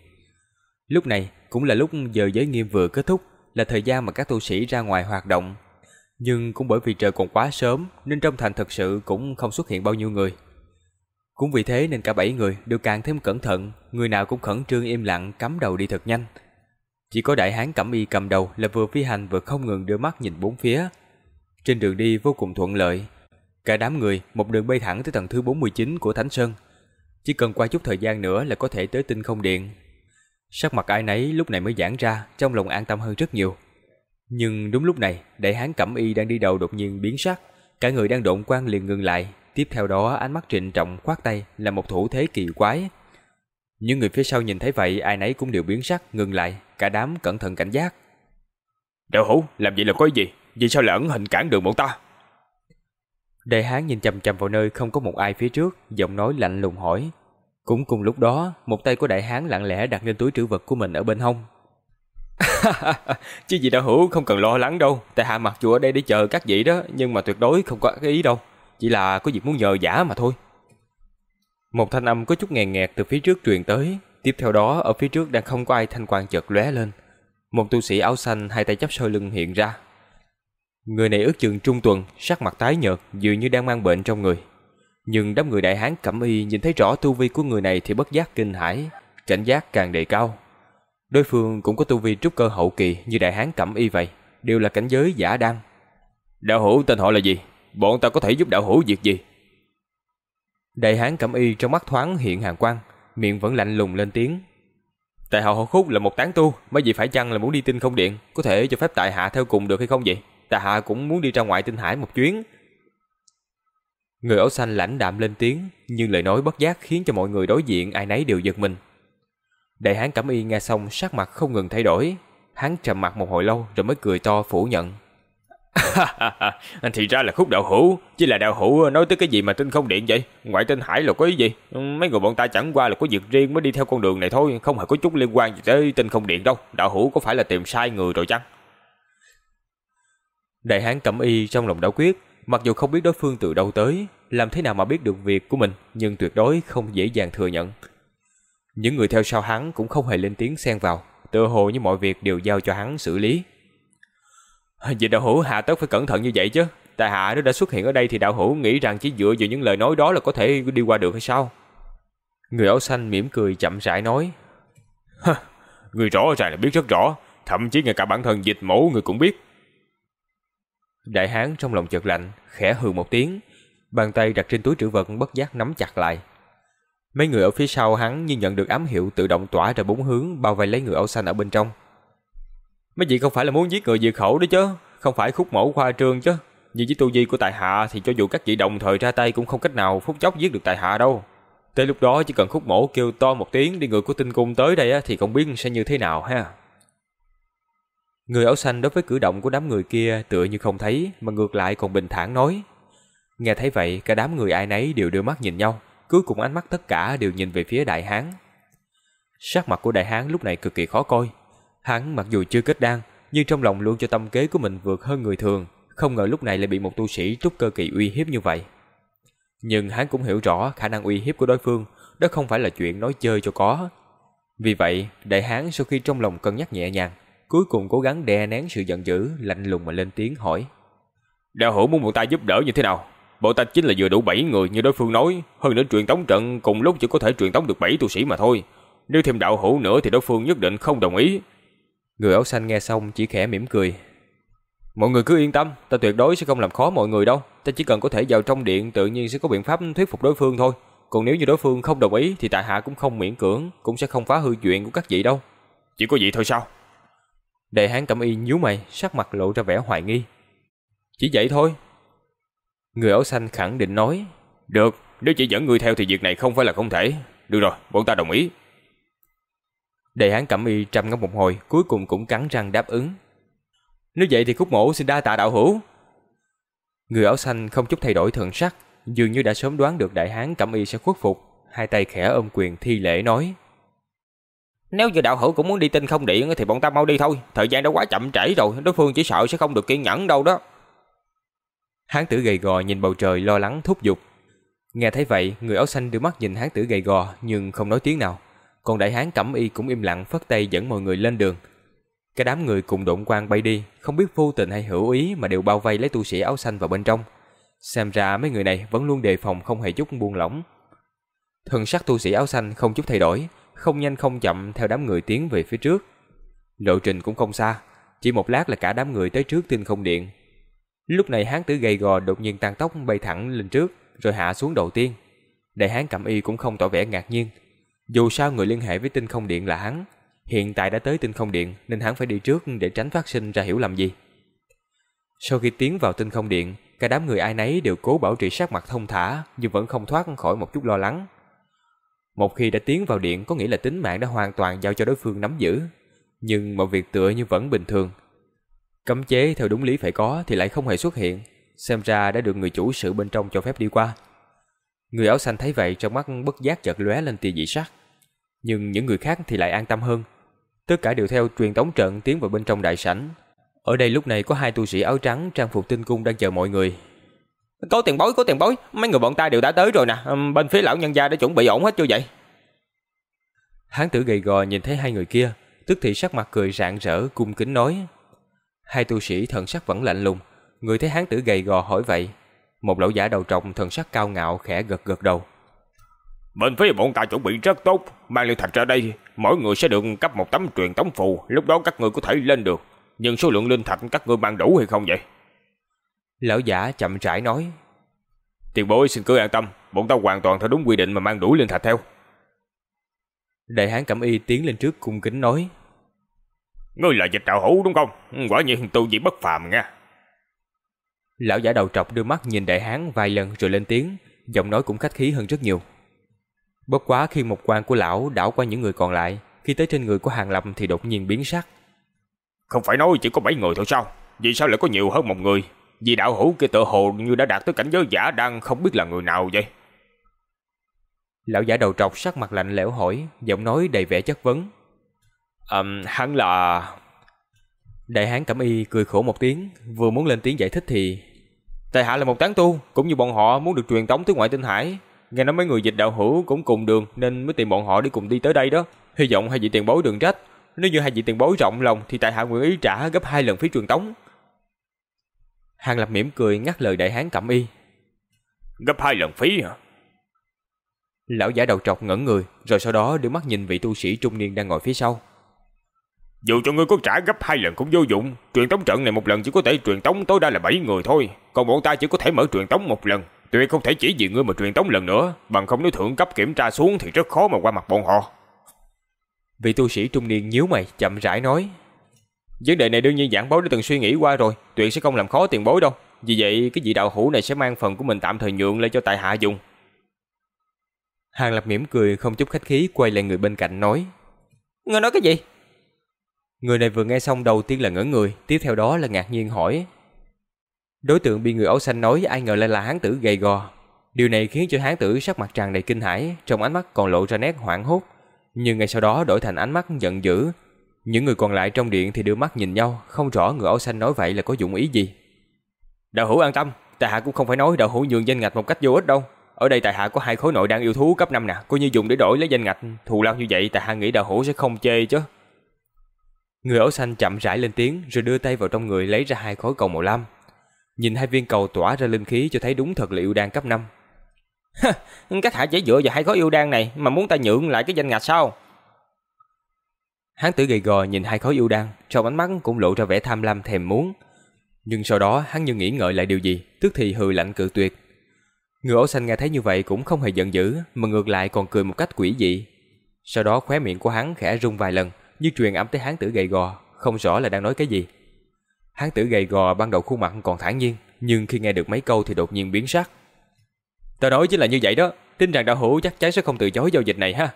Lúc này cũng là lúc giờ giới nghiêm vừa kết thúc, là thời gian mà các tu sĩ ra ngoài hoạt động, nhưng cũng bởi vì trời còn quá sớm nên trong thành thật sự cũng không xuất hiện bao nhiêu người. Cũng vì thế nên cả bảy người đều càng thêm cẩn thận, người nào cũng khẩn trương im lặng cắm đầu đi thật nhanh. Chỉ có đại hán cẩm y cầm đầu là vừa phi hành vừa không ngừng đưa mắt nhìn bốn phía. Trên đường đi vô cùng thuận lợi. Cả đám người một đường bay thẳng tới tầng thứ 49 của Thánh Sơn. Chỉ cần qua chút thời gian nữa là có thể tới tinh không điện. Sắc mặt ai nấy lúc này mới giãn ra, trong lòng an tâm hơn rất nhiều. Nhưng đúng lúc này, đại hán cẩm y đang đi đầu đột nhiên biến sắc, cả người đang độn quang liền ngừng lại, tiếp theo đó ánh mắt trịnh trọng khoát tay là một thủ thế kỳ quái. Những người phía sau nhìn thấy vậy ai nấy cũng đều biến sắc, ngừng lại, cả đám cẩn thận cảnh giác. Đạo hữu, làm vậy là có gì? Vì sao lại ẩn hình cản đường bọn ta? Đại hán nhìn chằm chằm vào nơi không có một ai phía trước, giọng nói lạnh lùng hỏi. Cũng cùng lúc đó, một tay của đại hán lặng lẽ đặt lên túi trữ vật của mình ở bên hông, [laughs] Chứ gì đạo hữu không cần lo lắng đâu Tại hạ mặc dù ở đây để chờ các vị đó Nhưng mà tuyệt đối không có ý đâu Chỉ là có việc muốn nhờ giả mà thôi một thanh âm có chút nghèn nghẹt từ phía trước truyền tới Tiếp theo đó ở phía trước đang không có ai thanh quan chợt lóe lên Một tu sĩ áo xanh hai tay chắp sau lưng hiện ra Người này ước chừng trung tuần, sắc mặt tái nhợt, dường như đang mang bệnh trong người. Nhưng đám người đại hán cẩm y nhìn thấy rõ tu vi của người này thì bất giác kinh hãi, cảnh giác càng đề cao. Đối phương cũng có tu vi trúc cơ hậu kỳ như đại hán cẩm y vậy, đều là cảnh giới giả đăng. Đạo hữu tên họ là gì? Bọn ta có thể giúp đạo hữu việc gì? Đại hán cẩm y trong mắt thoáng hiện hàng quang, miệng vẫn lạnh lùng lên tiếng. Tại hậu Hậu Khúc là một tán tu, mấy vị phải chăng là muốn đi tinh không điện, có thể cho phép tại hạ theo cùng được hay không vậy? Tại hạ cũng muốn đi ra ngoài tinh hải một chuyến. Người áo xanh lãnh đạm lên tiếng, nhưng lời nói bất giác khiến cho mọi người đối diện ai nấy đều giật mình. Đại hán Cẩm Y nghe xong sắc mặt không ngừng thay đổi, hắn trầm mặt một hồi lâu rồi mới cười to phủ nhận. [laughs] thì ra là khúc đạo hữu, Chỉ là đạo hữu nói tới cái gì mà tinh không điện vậy? Ngoại tinh hải là có ý gì? Ừ, mấy người bọn ta chẳng qua là có việc riêng mới đi theo con đường này thôi, Không hề có chút liên quan gì tới tinh không điện đâu. Đạo hữu có phải là tìm sai người rồi chăng? Đại hán cẩm y trong lòng đã quyết, Mặc dù không biết đối phương từ đâu tới, Làm thế nào mà biết được việc của mình, Nhưng tuyệt đối không dễ dàng thừa nhận. Những người theo sau hắn cũng không hề lên tiếng xen vào Tự hồ như mọi việc đều giao cho hắn xử lý. Vậy đạo hữu hạ tất phải cẩn thận như vậy chứ. Tại hạ nó đã xuất hiện ở đây thì đạo hữu nghĩ rằng chỉ dựa vào những lời nói đó là có thể đi qua được hay sao? Người áo xanh mỉm cười chậm rãi nói. người rõ ràng là biết rất rõ, thậm chí ngay cả bản thân dịch mẫu người cũng biết. Đại hán trong lòng chợt lạnh, khẽ hừ một tiếng, bàn tay đặt trên túi trữ vật bất giác nắm chặt lại. Mấy người ở phía sau hắn như nhận được ám hiệu tự động tỏa ra bốn hướng bao vây lấy người áo xanh ở bên trong. Mấy vị không phải là muốn giết người diệt khẩu đấy chứ, không phải khúc mẫu khoa trương chứ. Nhưng với tu vi của tài hạ thì cho dù các vị đồng thời ra tay cũng không cách nào phút chốc giết được tài hạ đâu. Tới lúc đó chỉ cần khúc mẫu kêu to một tiếng đi người của tinh cung tới đây thì không biết sẽ như thế nào ha. Người áo xanh đối với cử động của đám người kia tựa như không thấy mà ngược lại còn bình thản nói. Nghe thấy vậy cả đám người ai nấy đều đưa mắt nhìn nhau, cuối cùng ánh mắt tất cả đều nhìn về phía đại hán. Sắc mặt của đại hán lúc này cực kỳ khó coi, Hắn mặc dù chưa kết đan, nhưng trong lòng luôn cho tâm kế của mình vượt hơn người thường, không ngờ lúc này lại bị một tu sĩ trúc cơ kỳ uy hiếp như vậy. Nhưng hắn cũng hiểu rõ khả năng uy hiếp của đối phương, đó không phải là chuyện nói chơi cho có. Vì vậy, đại hán sau khi trong lòng cân nhắc nhẹ nhàng, cuối cùng cố gắng đè nén sự giận dữ, lạnh lùng mà lên tiếng hỏi. Đạo hữu muốn bọn ta giúp đỡ như thế nào? Bọn ta chính là vừa đủ 7 người như đối phương nói, hơn nữa truyền tống trận cùng lúc chỉ có thể truyền tống được 7 tu sĩ mà thôi. Nếu thêm đạo hữu nữa thì đối phương nhất định không đồng ý, Người áo xanh nghe xong chỉ khẽ mỉm cười. Mọi người cứ yên tâm, ta tuyệt đối sẽ không làm khó mọi người đâu. Ta chỉ cần có thể vào trong điện tự nhiên sẽ có biện pháp thuyết phục đối phương thôi. Còn nếu như đối phương không đồng ý thì tại hạ cũng không miễn cưỡng, cũng sẽ không phá hư chuyện của các vị đâu. Chỉ có vậy thôi sao? Đại hán cẩm y nhíu mày, sắc mặt lộ ra vẻ hoài nghi. Chỉ vậy thôi. Người áo xanh khẳng định nói. Được, nếu chỉ dẫn người theo thì việc này không phải là không thể. Được rồi, bọn ta đồng ý. Đại hán cẩm y trầm ngâm một hồi, cuối cùng cũng cắn răng đáp ứng. Nếu vậy thì khúc mổ xin đa tạ đạo hữu. Người áo xanh không chút thay đổi thần sắc, dường như đã sớm đoán được đại hán cẩm y sẽ khuất phục, hai tay khẽ ôm quyền thi lễ nói. Nếu như đạo hữu cũng muốn đi tinh không điện thì bọn ta mau đi thôi, thời gian đã quá chậm trễ rồi, đối phương chỉ sợ sẽ không được kiên nhẫn đâu đó. Hán tử gầy gò nhìn bầu trời lo lắng thúc giục. Nghe thấy vậy, người áo xanh đưa mắt nhìn hán tử gầy gò nhưng không nói tiếng nào còn đại hán cẩm y cũng im lặng phất tay dẫn mọi người lên đường. Cái đám người cùng độn quang bay đi, không biết vô tình hay hữu ý mà đều bao vây lấy tu sĩ áo xanh vào bên trong. Xem ra mấy người này vẫn luôn đề phòng không hề chút buông lỏng. Thần sắc tu sĩ áo xanh không chút thay đổi, không nhanh không chậm theo đám người tiến về phía trước. Lộ trình cũng không xa, chỉ một lát là cả đám người tới trước tinh không điện. Lúc này hán tử gầy gò đột nhiên tăng tốc bay thẳng lên trước, rồi hạ xuống đầu tiên. Đại hán cẩm y cũng không tỏ vẻ ngạc nhiên, dù sao người liên hệ với tinh không điện là hắn, hiện tại đã tới tinh không điện nên hắn phải đi trước để tránh phát sinh ra hiểu lầm gì. Sau khi tiến vào tinh không điện, cả đám người ai nấy đều cố bảo trì sắc mặt thông thả nhưng vẫn không thoát khỏi một chút lo lắng. Một khi đã tiến vào điện có nghĩa là tính mạng đã hoàn toàn giao cho đối phương nắm giữ, nhưng mọi việc tựa như vẫn bình thường. Cấm chế theo đúng lý phải có thì lại không hề xuất hiện, xem ra đã được người chủ sự bên trong cho phép đi qua. Người áo xanh thấy vậy trong mắt bất giác chợt lóe lên tia dị sắc. Nhưng những người khác thì lại an tâm hơn. Tất cả đều theo truyền tống trận tiến vào bên trong đại sảnh. Ở đây lúc này có hai tu sĩ áo trắng trang phục tinh cung đang chờ mọi người. Có tiền bối, có tiền bối, mấy người bọn ta đều đã tới rồi nè, bên phía lão nhân gia đã chuẩn bị ổn hết chưa vậy? Hán tử gầy gò nhìn thấy hai người kia, tức thì sắc mặt cười rạng rỡ cung kính nói. Hai tu sĩ thần sắc vẫn lạnh lùng, người thấy hán tử gầy gò hỏi vậy. Một lão giả đầu trọc thần sắc cao ngạo khẽ gật gật đầu. Bên phía bọn ta chuẩn bị rất tốt, mang liên thạch ra đây, mỗi người sẽ được cấp một tấm truyền tống phù, lúc đó các người có thể lên được. Nhưng số lượng linh thạch các người mang đủ hay không vậy? Lão giả chậm rãi nói. Tiền bối xin cứ an tâm, bọn ta hoàn toàn theo đúng quy định mà mang đủ linh thạch theo. Đại hán cẩm y tiến lên trước cung kính nói. Ngươi là dịch đạo hữu đúng không? Quả nhiên tu vi bất phàm nha. Lão giả đầu trọc đưa mắt nhìn đại hán vài lần rồi lên tiếng, giọng nói cũng khách khí hơn rất nhiều. Bất quá khi một quan của lão đảo qua những người còn lại, khi tới trên người của Hàng Lập thì đột nhiên biến sắc. Không phải nói chỉ có 7 người thôi sao? Vì sao lại có nhiều hơn một người? Vì đạo hữu kia tự hồ như đã đạt tới cảnh giới giả đang không biết là người nào vậy. Lão giả đầu trọc sắc mặt lạnh lẽo hỏi, giọng nói đầy vẻ chất vấn. Um, hắn là... Đại hán cẩm y cười khổ một tiếng, vừa muốn lên tiếng giải thích thì... Tài hạ là một tán tu, cũng như bọn họ muốn được truyền tống tới ngoại tinh hải. Nghe nói mấy người dịch đạo hữu cũng cùng đường nên mới tìm bọn họ đi cùng đi tới đây đó. Hy vọng hai vị tiền bối đừng trách. Nếu như hai vị tiền bối rộng lòng thì tại hạ nguyện ý trả gấp hai lần phí truyền tống. Hàng Lập mỉm cười ngắt lời đại hán cẩm y. Gấp hai lần phí hả? Lão giả đầu trọc ngẩn người, rồi sau đó đưa mắt nhìn vị tu sĩ trung niên đang ngồi phía sau. Dù cho ngươi có trả gấp hai lần cũng vô dụng, truyền tống trận này một lần chỉ có thể truyền tống tối đa là bảy người thôi, còn bọn ta chỉ có thể mở truyền tống một lần, tuyệt không thể chỉ vì ngươi mà truyền tống lần nữa, bằng không nếu thượng cấp kiểm tra xuống thì rất khó mà qua mặt bọn họ. Vị tu sĩ trung niên nhíu mày, chậm rãi nói: "Vấn đề này đương nhiên giảng bối đã từng suy nghĩ qua rồi, tuyệt sẽ không làm khó tiền bối đâu. Vì vậy, cái vị đạo hữu này sẽ mang phần của mình tạm thời nhượng lại cho tại hạ dùng." Hàng Lập mỉm cười không chút khách khí quay lại người bên cạnh nói: "Ngươi nói cái gì?" Người này vừa nghe xong đầu tiên là ngỡ người, tiếp theo đó là ngạc nhiên hỏi: Đối tượng bị người áo xanh nói ai ngờ lại là hán tử gầy gò. Điều này khiến cho hán tử sắc mặt tràn đầy kinh hãi, trong ánh mắt còn lộ ra nét hoảng hốt, nhưng ngay sau đó đổi thành ánh mắt giận dữ. Những người còn lại trong điện thì đưa mắt nhìn nhau, không rõ người áo xanh nói vậy là có dụng ý gì. Đạo hữu an tâm, tại hạ cũng không phải nói đạo hữu nhường danh ngạch một cách vô ích đâu. Ở đây tại hạ có hai khối nội đang yêu thú cấp 5 nè, coi như dùng để đổi lấy danh ngạch, thù lao như vậy tại hạ nghĩ đạo hữu sẽ không chê chứ. Người áo xanh chậm rãi lên tiếng rồi đưa tay vào trong người lấy ra hai khối cầu màu lam. Nhìn hai viên cầu tỏa ra linh khí cho thấy đúng thật là yêu đan cấp 5. Các hạ chỉ dựa vào hai khối yêu đan này mà muốn ta nhượng lại cái danh ngạch sao? Hán tử gầy gò nhìn hai khối yêu đan, trong ánh mắt cũng lộ ra vẻ tham lam thèm muốn. Nhưng sau đó hắn như nghĩ ngợi lại điều gì, tức thì hừ lạnh cự tuyệt. Người áo xanh nghe thấy như vậy cũng không hề giận dữ, mà ngược lại còn cười một cách quỷ dị. Sau đó khóe miệng của hắn khẽ rung vài lần, như truyền âm tới hán tử gầy gò, không rõ là đang nói cái gì. Hán tử gầy gò ban đầu khuôn mặt còn thản nhiên, nhưng khi nghe được mấy câu thì đột nhiên biến sắc. Ta nói chính là như vậy đó, tin rằng đạo hữu chắc chắn sẽ không từ chối giao dịch này ha.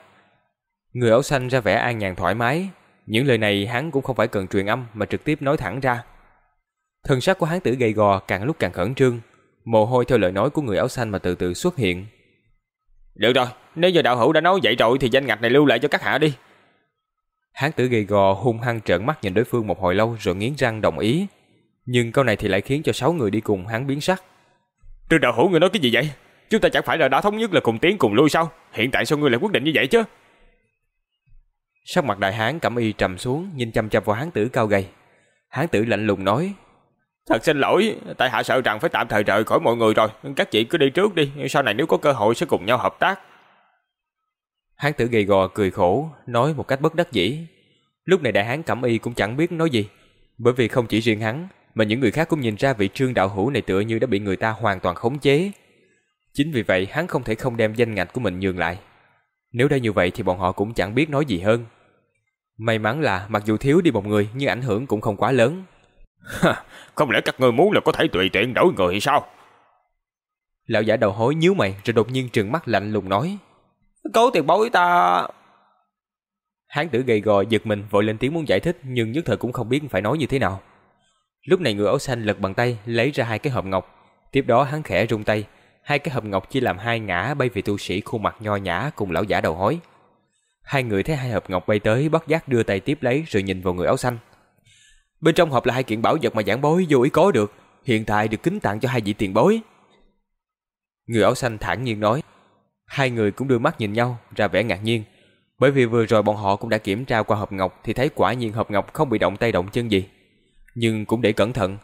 Người áo xanh ra vẻ an nhàn thoải mái, những lời này hắn cũng không phải cần truyền âm mà trực tiếp nói thẳng ra. Thần sắc của hán tử gầy gò càng lúc càng khẩn trương, mồ hôi theo lời nói của người áo xanh mà từ từ xuất hiện. Được rồi, nếu giờ đạo hữu đã nói vậy rồi thì danh ngạch này lưu lại cho các hạ đi. Hán tử gầy gò hung hăng trợn mắt nhìn đối phương một hồi lâu rồi nghiến răng đồng ý. Nhưng câu này thì lại khiến cho sáu người đi cùng hắn biến sắc. Trương đạo hữu người nói cái gì vậy? Chúng ta chẳng phải là đã thống nhất là cùng tiến cùng lui sao? Hiện tại sao ngươi lại quyết định như vậy chứ? Sắc mặt đại hán cẩm y trầm xuống, nhìn chăm chăm vào hán tử cao gầy. Hán tử lạnh lùng nói: "Thật xin lỗi, tại hạ sợ rằng phải tạm thời rời khỏi mọi người rồi, các chị cứ đi trước đi, sau này nếu có cơ hội sẽ cùng nhau hợp tác." Hán tử gầy gò cười khổ, nói một cách bất đắc dĩ. Lúc này đại hán cẩm y cũng chẳng biết nói gì, bởi vì không chỉ riêng hắn, mà những người khác cũng nhìn ra vị trương đạo hữu này tựa như đã bị người ta hoàn toàn khống chế. Chính vì vậy hắn không thể không đem danh ngạch của mình nhường lại. Nếu đã như vậy thì bọn họ cũng chẳng biết nói gì hơn. May mắn là mặc dù thiếu đi một người nhưng ảnh hưởng cũng không quá lớn. không lẽ các ngươi muốn là có thể tùy tiện đổi người hay sao? Lão giả đầu hối nhíu mày rồi đột nhiên trừng mắt lạnh lùng nói. Cố tiền bối ta... Hán tử gầy gò giật mình vội lên tiếng muốn giải thích nhưng nhất thời cũng không biết phải nói như thế nào. Lúc này người áo xanh lật bằng tay lấy ra hai cái hộp ngọc. Tiếp đó hắn khẽ rung tay, hai cái hộp ngọc chia làm hai ngã bay về tu sĩ khuôn mặt nho nhã cùng lão giả đầu hói. Hai người thấy hai hộp ngọc bay tới bất giác đưa tay tiếp lấy rồi nhìn vào người áo xanh. Bên trong hộp là hai kiện bảo vật mà giảng bối vô ý có được, hiện tại được kính tặng cho hai vị tiền bối. Người áo xanh thản nhiên nói. Hai người cũng đưa mắt nhìn nhau, ra vẻ ngạc nhiên. Bởi vì vừa rồi bọn họ cũng đã kiểm tra qua hộp ngọc thì thấy quả nhiên hộp ngọc không bị động tay động chân gì. Nhưng cũng để cẩn thận,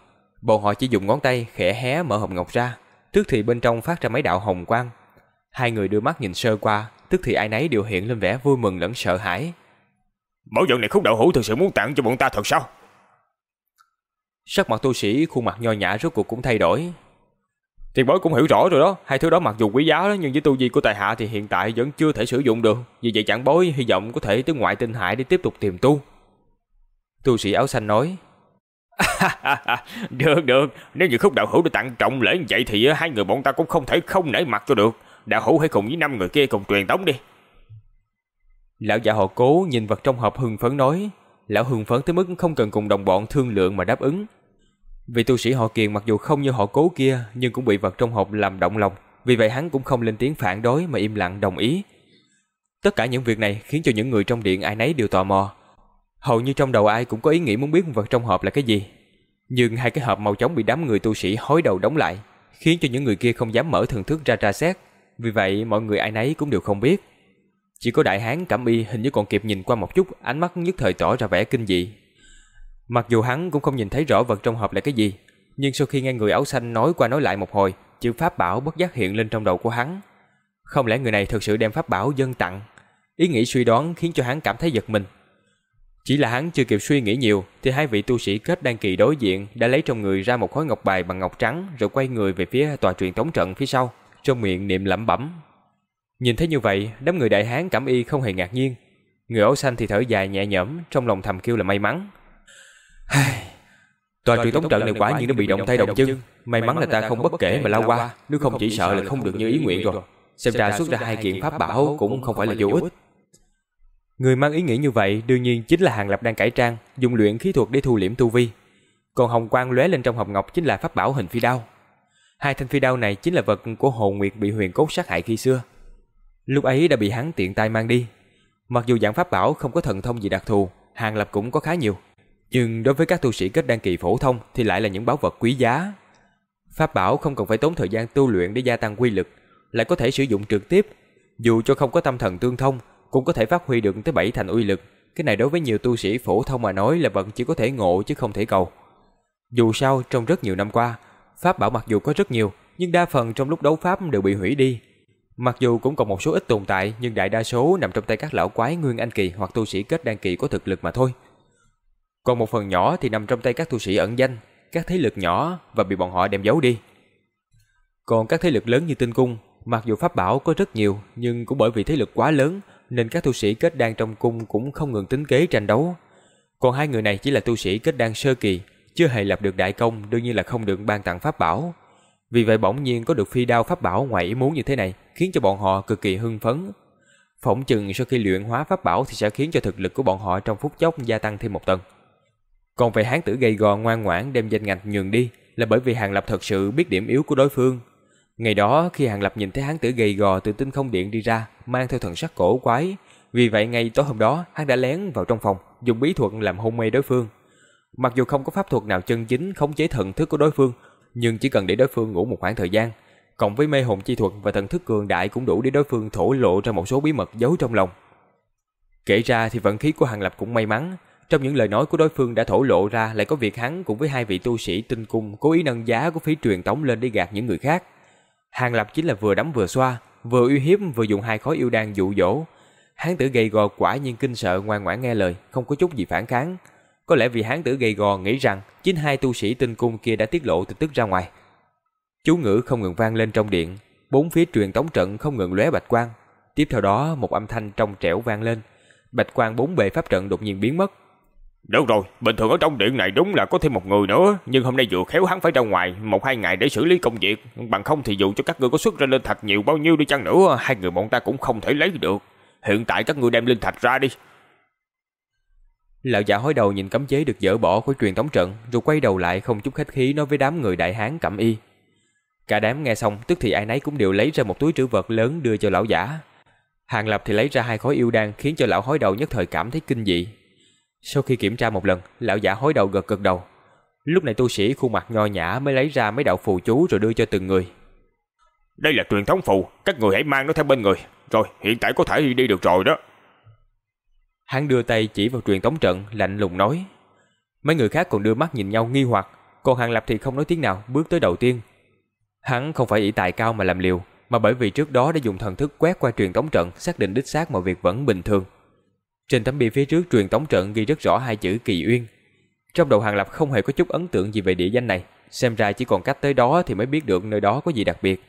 Bọn họ chỉ dùng ngón tay khẽ hé mở hộp ngọc ra, tức thì bên trong phát ra mấy đạo hồng quang. Hai người đưa mắt nhìn sơ qua, tức thì ai nấy đều hiện lên vẻ vui mừng lẫn sợ hãi. Bảo vật này khúc đậu hũ thực sự muốn tặng cho bọn ta thật sao? Sắc mặt tu sĩ khuôn mặt nho nhã rốt cuộc cũng thay đổi. Tiền bối cũng hiểu rõ rồi đó, hai thứ đó mặc dù quý giá đó nhưng với tu vi của tài hạ thì hiện tại vẫn chưa thể sử dụng được. Vì vậy chẳng bối hy vọng có thể tới ngoại tinh hải để tiếp tục tìm tu. Tu sĩ áo xanh nói. [laughs] được được, nếu như khúc đạo hữu đã tặng trọng lễ như vậy thì hai người bọn ta cũng không thể không nể mặt cho được. Đạo hữu hãy cùng với năm người kia cùng truyền tống đi. Lão già họ cố nhìn vật trong hộp hưng phấn nói. Lão hưng phấn tới mức không cần cùng đồng bọn thương lượng mà đáp ứng. Vì tu sĩ họ kiền mặc dù không như họ cố kia nhưng cũng bị vật trong hộp làm động lòng. Vì vậy hắn cũng không lên tiếng phản đối mà im lặng đồng ý. Tất cả những việc này khiến cho những người trong điện ai nấy đều tò mò. Hầu như trong đầu ai cũng có ý nghĩ muốn biết vật trong hộp là cái gì. Nhưng hai cái hộp màu trống bị đám người tu sĩ hối đầu đóng lại, khiến cho những người kia không dám mở thần thức ra tra xét. Vì vậy mọi người ai nấy cũng đều không biết. Chỉ có đại hán Cẩm Y hình như còn kịp nhìn qua một chút, ánh mắt nhất thời tỏ ra vẻ kinh dị. Mặc dù hắn cũng không nhìn thấy rõ vật trong hộp là cái gì, nhưng sau khi nghe người áo xanh nói qua nói lại một hồi, chữ pháp bảo bất giác hiện lên trong đầu của hắn. Không lẽ người này thực sự đem pháp bảo dân tặng? Ý nghĩ suy đoán khiến cho hắn cảm thấy giật mình. Chỉ là hắn chưa kịp suy nghĩ nhiều thì hai vị tu sĩ kết đăng kỳ đối diện đã lấy trong người ra một khối ngọc bài bằng ngọc trắng rồi quay người về phía tòa truyền tống trận phía sau, trong miệng niệm lẩm bẩm. Nhìn thấy như vậy, đám người đại hán cảm y không hề ngạc nhiên. Người áo xanh thì thở dài nhẹ nhõm, trong lòng thầm kêu là may mắn. Tòa truyền tống trận này quả nhiên nó bị động tay động chân, may mắn là ta không bất kể mà lao qua, nếu không chỉ sợ là không được như ý nguyện rồi. Xem ra xuất ra hai kiện pháp bảo cũng không phải là vô ích. Người mang ý nghĩ như vậy đương nhiên chính là Hàng Lập đang cải trang, dùng luyện khí thuật để thu liễm tu vi. Còn hồng quang lóe lên trong hộp ngọc chính là pháp bảo hình phi đao. Hai thanh phi đao này chính là vật của Hồn Nguyệt bị Huyền Cốt sát hại khi xưa. Lúc ấy đã bị hắn tiện tay mang đi. Mặc dù dạng pháp bảo không có thần thông gì đặc thù, Hàng Lập cũng có khá nhiều. Nhưng đối với các tu sĩ kết đăng kỳ phổ thông thì lại là những bảo vật quý giá. Pháp bảo không cần phải tốn thời gian tu luyện để gia tăng quy lực, lại có thể sử dụng trực tiếp. Dù cho không có tâm thần tương thông, cũng có thể phát huy được tới bảy thành uy lực. Cái này đối với nhiều tu sĩ phổ thông mà nói là vẫn chỉ có thể ngộ chứ không thể cầu. Dù sao, trong rất nhiều năm qua, pháp bảo mặc dù có rất nhiều, nhưng đa phần trong lúc đấu pháp đều bị hủy đi. Mặc dù cũng còn một số ít tồn tại, nhưng đại đa số nằm trong tay các lão quái nguyên anh kỳ hoặc tu sĩ kết đan kỳ có thực lực mà thôi. Còn một phần nhỏ thì nằm trong tay các tu sĩ ẩn danh, các thế lực nhỏ và bị bọn họ đem giấu đi. Còn các thế lực lớn như tinh cung, mặc dù pháp bảo có rất nhiều, nhưng cũng bởi vì thế lực quá lớn nên các tu sĩ kết đan trong cung cũng không ngừng tính kế tranh đấu. Còn hai người này chỉ là tu sĩ kết đan sơ kỳ, chưa hề lập được đại công, đương nhiên là không được ban tặng pháp bảo. Vì vậy bỗng nhiên có được phi đao pháp bảo ngoài ý muốn như thế này, khiến cho bọn họ cực kỳ hưng phấn. Phỏng chừng sau khi luyện hóa pháp bảo thì sẽ khiến cho thực lực của bọn họ trong phút chốc gia tăng thêm một tầng. Còn về hán tử gầy gò ngoan ngoãn đem danh ngạch nhường đi là bởi vì Hàng Lập thật sự biết điểm yếu của đối phương. Ngày đó khi Hàng Lập nhìn thấy hán tử gầy gò từ tinh không điện đi ra, mang theo thần sắc cổ quái, vì vậy ngay tối hôm đó hắn đã lén vào trong phòng, dùng bí thuật làm hôn mê đối phương. Mặc dù không có pháp thuật nào chân chính khống chế thần thức của đối phương, nhưng chỉ cần để đối phương ngủ một khoảng thời gian, cộng với mê hồn chi thuật và thần thức cường đại cũng đủ để đối phương thổ lộ ra một số bí mật giấu trong lòng. Kể ra thì vận khí của Hàng Lập cũng may mắn, trong những lời nói của đối phương đã thổ lộ ra lại có việc hắn cùng với hai vị tu sĩ tinh cung cố ý nâng giá của phí truyền tống lên để gạt những người khác. Hàng Lập chính là vừa đấm vừa xoa, vừa uy hiếp vừa dùng hai khối yêu đan dụ dỗ. Hán tử gầy gò quả nhiên kinh sợ ngoan ngoãn nghe lời, không có chút gì phản kháng. Có lẽ vì hán tử gầy gò nghĩ rằng chính hai tu sĩ tinh cung kia đã tiết lộ tin tức ra ngoài. Chú ngữ không ngừng vang lên trong điện, bốn phía truyền tống trận không ngừng lóe bạch quang. Tiếp theo đó một âm thanh trong trẻo vang lên, bạch quang bốn bề pháp trận đột nhiên biến mất. Được rồi, bình thường ở trong điện này đúng là có thêm một người nữa, nhưng hôm nay vừa khéo hắn phải ra ngoài một hai ngày để xử lý công việc, bằng không thì dù cho các ngươi có xuất ra linh thạch nhiều bao nhiêu đi chăng nữa, hai người bọn ta cũng không thể lấy được. Hiện tại các ngươi đem linh thạch ra đi. Lão giả hối đầu nhìn cấm chế được dỡ bỏ của truyền tống trận, rồi quay đầu lại không chút khách khí nói với đám người đại hán cẩm y. Cả đám nghe xong, tức thì ai nấy cũng đều lấy ra một túi trữ vật lớn đưa cho lão giả. Hàng Lập thì lấy ra hai khối yêu đan khiến cho lão hối đầu nhất thời cảm thấy kinh dị. Sau khi kiểm tra một lần, lão giả hối đầu gật gật đầu. Lúc này tu sĩ khuôn mặt nho nhã mới lấy ra mấy đạo phù chú rồi đưa cho từng người. Đây là truyền thống phù, các người hãy mang nó theo bên người. Rồi, hiện tại có thể đi được rồi đó. Hắn đưa tay chỉ vào truyền tống trận, lạnh lùng nói. Mấy người khác còn đưa mắt nhìn nhau nghi hoặc, còn Hàng Lập thì không nói tiếng nào, bước tới đầu tiên. Hắn không phải ỷ tài cao mà làm liều, mà bởi vì trước đó đã dùng thần thức quét qua truyền tống trận, xác định đích xác mọi việc vẫn bình thường. Trên tấm bia phía trước truyền tống trận ghi rất rõ hai chữ Kỳ Uyên. Trong đầu Hàng Lập không hề có chút ấn tượng gì về địa danh này, xem ra chỉ còn cách tới đó thì mới biết được nơi đó có gì đặc biệt.